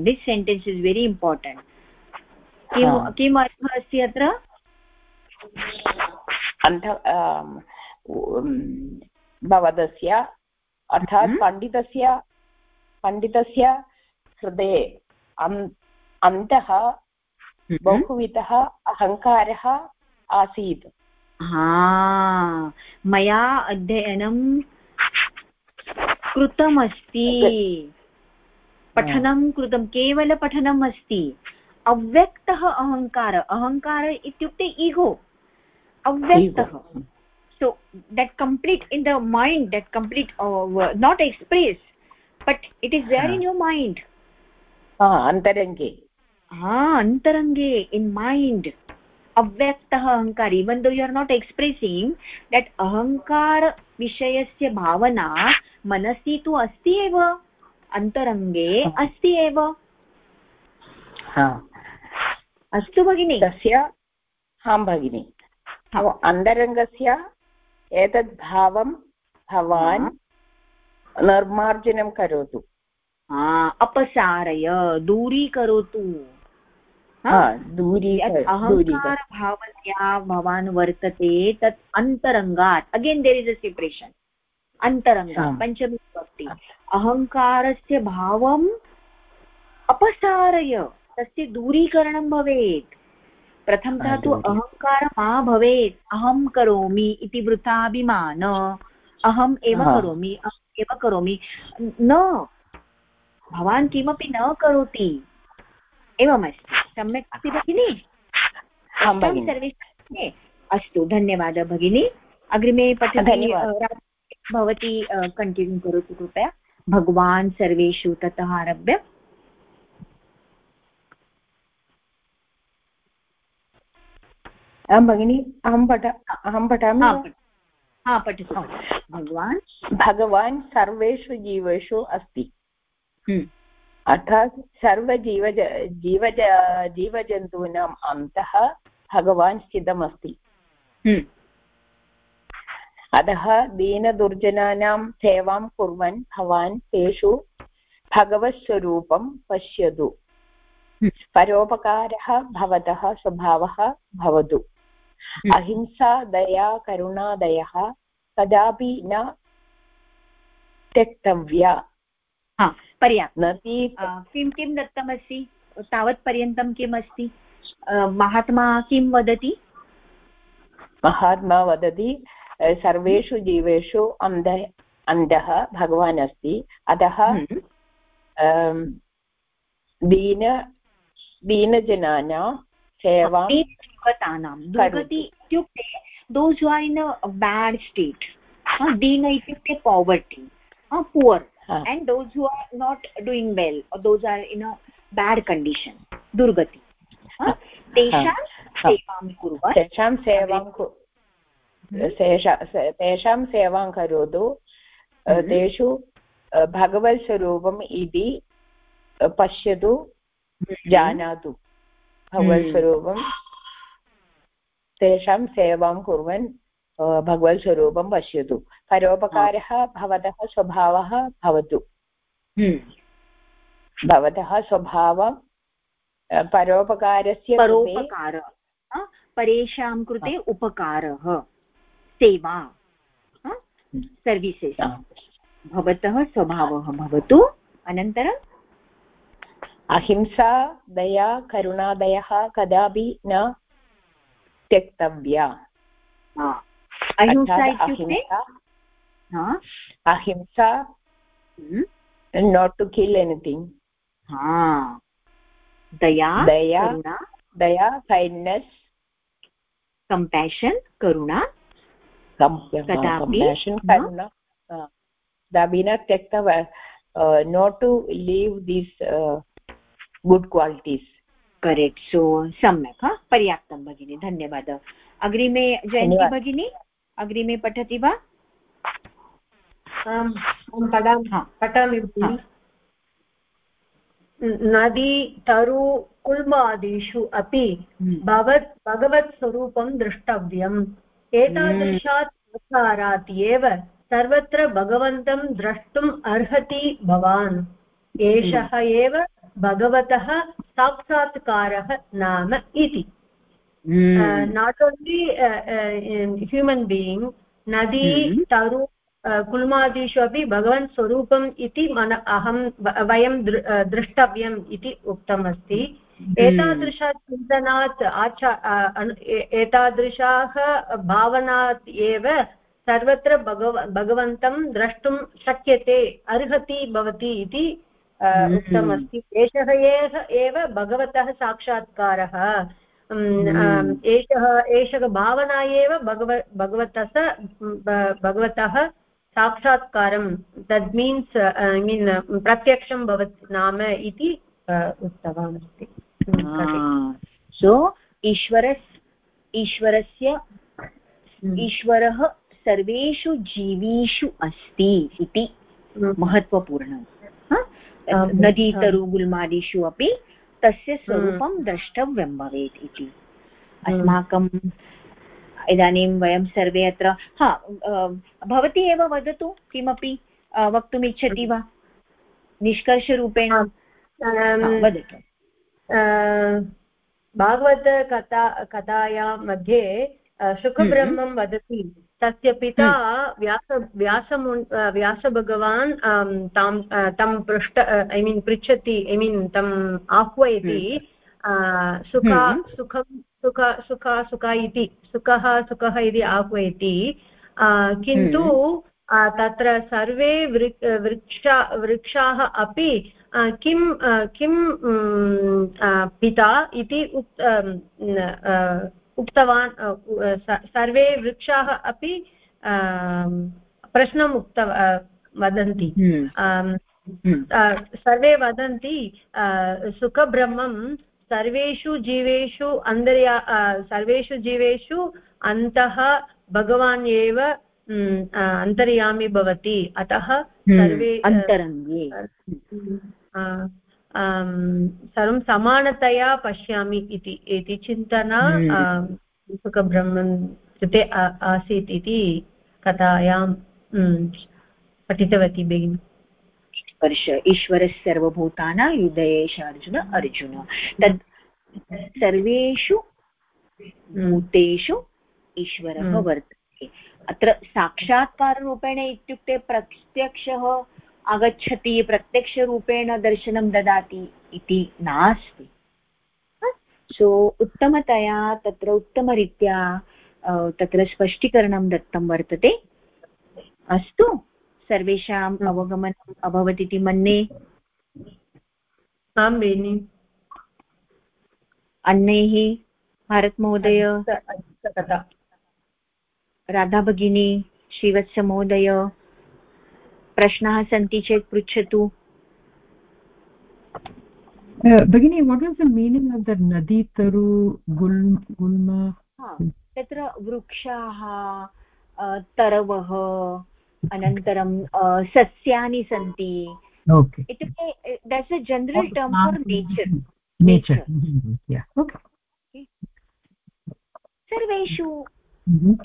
This sentence is very important किं किम् अर्थः अस्ति अत्र? अन्त भवतस्य अर्थात् हम्म। पण्डितस्य पण्डितस्य हृदये अन्तः हम्म। बहुविधः अहङ्कारः आसीत्। हाँ, मया अध्ययनं कृतमस्ति। पठनं कृतं केवलपठनम् अस्ति। अव्यक्तः अहङ्कार अहङ्कार इत्युक्ते ego. अव्यक्तः। So that complete in the mind that complete not express but it is where in your mind अन्तरङ्गे अन्तरङ्गे इन् मैण्ड् अव्यक्तः अहङ्कार even though you are not expressing that अहङ्कार विषयस्य भावना मनसि तु अस्ति एव अन्तरङ्गे अस्ति एव। अस्तु भगिनि। तस्य आं भगिनि। अन्तरङ्गस्य एतद् भावं भवान् निर्मार्जनं करोतु। अपसारय दूरीकरोतु। अहङ्कारभावनया भवान् वर्तते तत् अन्तरङ्गात्। Again there is a separation अन्तरङ्गात् पञ्चमी भवति अहङ्कारस्य भावम् अपसारय। तस्य दूरीकरणं भवेत्। प्रथमतः तु अहङ्कार मा भवेत्। अहं करोमि इति वृथाभिमान। अहम् एव करोमि अहम् एव करोमि। न। भवान् किमपि न करोति। एवमस्ति। सम्यक् अस्ति भगिनि? सर्वे अस्तु धन्यवादः भगिनि। अग्रिमे पठति भवती कण्टिन्यू करोतु कृपया। भगवान् सर्वेषु ततः आरभ्य। आं भगिनि अहं पठ अहं पठामि? हा पठतु भगवान्। भगवान् सर्वेषु जीवेषु अस्ति। हम्म। अर्थात् सर्वजीवज जीवज जीवजन्तूनाम् अन्तः भगवान् स्थितमस्ति। हम्म। अतः दीनदुर्जनानां सेवां कुर्वन् भवान् तेषु भगवत्स्वरूपं पश्यतु। हम्म। परोपकारः भवतः स्वभावः भवतु। अहिंसा दया करुणादयः कदापि न त्यक्तव्या। पर्याप्तं किं किं दत्तमस्ति? तावत्पर्यन्तं किम् अस्ति? महात्मा किं वदति? महात्मा वदति सर्वेषु जीवेषु अन्ध अन्धः भगवान् अस्ति। अतः हम्म। दीन दीनजनानां सेवां दुर्गतानां। दुर्गति इत्युक्ते those are in a bad state दीन इत्युक्ते poverty poor and those who are not doing well or those are in a bad condition durgati तेषां सेवां कुर्वन् तेषां सेवां तेषां सेवां करोतु तेषु भगवत्स्वरूपम् इति पश्यतु जानातु भगवत्स्वरूपं तेषां सेवां कुर्वन् भगवत्स्वरूपं पश्यतु परोपकारः भवतः स्वभावः भवतु। भवतः स्वभावं परोपकारस्य परोपकार परेषां कृते उपकारः सेवा सर्विसेस् भवतः स्वभावः भवतु अनन्तरम् अहिंसा दया करुणादयः कदापि न त्यक्तव्या अहिंसा इत्युक्ते अहिंसा नाट् टु किल् एनिथिङ्ग् दया दया दया कैण्ड्नेस् कम्पेशन् करुणा करुणा कदापि न त्यक्तव not to leave these good qualities correct so सम्यक् पर्याप्तं भगिनि धन्यवादः अग्रिमे जयन्ती भगिनी अग्रिमे पठति वा? आम् पठामि पठामि नदी तरु कुल्मादिषु अपि हम्म। भवत् भगवत्स्वरूपं द्रष्टव्यम्। एतादृशात् प्रकारात् एव सर्वत्र भगवन्तं द्रष्टुम् अर्हति भवान्। एषः एव भगवतः साक्षात्कारः नाम इति। नाट् ओन्लि ह्यूमन् बीङ्ग् नदी तरु कुल्मादिषु अपि भगवन् स्वरूपम् इति मन अहं वयं द्रष्टव्यम् इति उक्तमस्ति एतादृशचिन्तनात् आचा एतादृशाः भावनात् एव सर्वत्र भगव भगवन्तं द्रष्टुं शक्यते अर्हति भवति इति उक्तमस्ति एषः एव भगवतः साक्षात्कारः एषः एषः भावना एव भगव भगवतः भगवतः साक्षात्कारं तद् मीन्स् ऐ मीन् प्रत्यक्षं भवति नाम इति उक्तवान् अस्ति सो ईश्वरस् ईश्वरस्य ईश्वरः सर्वेषु जीवीषु अस्ति इति महत्त्वपूर्णं नदीतरुगुल्मादिषु अपि तस्य स्वरूपं द्रष्टव्यं भवेत् इति। अस्माकं इदानीं वयं सर्वे अत्र हा भवती एव वदतु किमपि वक्तुम् इच्छति वा? निष्कर्षरूपेण वदतु। भागवतकथा कथायां मध्ये सुखब्रह्मं हम्म। वदति। तस्य पिता हम्म। व्यास व्यासमु व्यासभगवान् तां तं पृष्ट ऐ मीन् पृच्छति ऐ मीन् तम् आह्वयति हम्म। सुख सुखं सुख सुख सुख इति सुखः सुखः इति आह्वयति किन्तु हम्म। तत्र सर्वे वृक् वृक्ष वृक्षाः अपि किं किं पिता इति उक् उक्तवान् सर्वे वृक्षाः अपि प्रश्नम् उक्त वदन्ति हम्म। हम्म। सर्वे वदन्ति सुखब्रह्मं सर्वेषु जीवेषु अन्तर्या सर्वेषु जीवेषु अन्तः भगवान् एव अन्तर्यामि भवति अतः हम्म, सर्वे सर्वं समानतया पश्यामि इति इति चिन्तना हम्म। सुखब्रह्मन् कृते आसीत् इति कथायां पठितवती भगिनि स्पर्श ईश्वरः सर्वभूतानां हृदयेश अर्जुन अर्जुन तद् सर्वेषु भूतेषु ईश्वरः हम्म। वर्तते अत्र साक्षात्काररूपेण इत्युक्ते प्रत्यक्षः आगच्छति प्रत्यक्षरूपेण दर्शनं ददाति इति नास्ति। सो उत्तमतया तत्र उत्तमरीत्या तत्र स्पष्टीकरणं दत्तं वर्तते। अस्तु सर्वेषाम्। अवगमनम् अभवत् इति मन्ये। आं बेनि। अन्यैः भारतमहोदय। राधा भगिनी श्रीवत्समहोदय। प्रश्नाः सन्ति चेत् पृच्छतु। भगिनी what is the meaning of the नदी तरु गुल् गुल्म तत्र वृक्षाः तरवः अनन्तरं सस्यानि सन्ति। इत्युक्ते that's a general term for nature nature सर्वेषु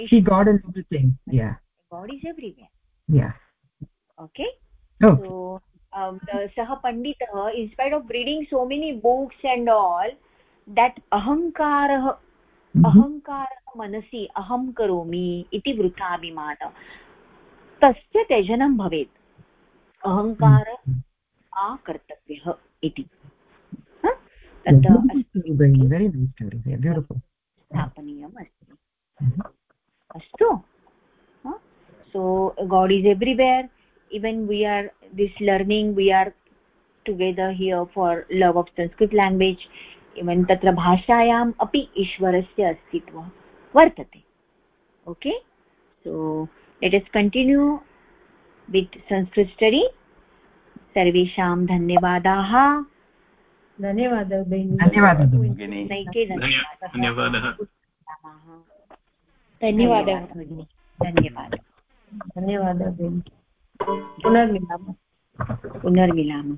she got in okay so सः पण्डितः inspired of reading so many books and all that अहङ्कारः अहङ्कारः मनसि अहं करोमि इति वृथाभिमानः तस्य त्यजनं भवेत् अहङ्कार आकर्तव्यः इति स्थापनीयम् अस्ति अस्तु so god is everywhere even we are this learning we are together here for love of sanskrit language even tatra bhashayaam api ishwarasya astitva vartate okay so let us continue with sanskrit study सर्वेषां धन्यवादाः धन्यवादः धन्यवादः नैके धन्यवादः धन्यवादः भगिनि धन्यवादः धन्यवादः भगिनि पुनर्मिलामः पुनर्मिलामः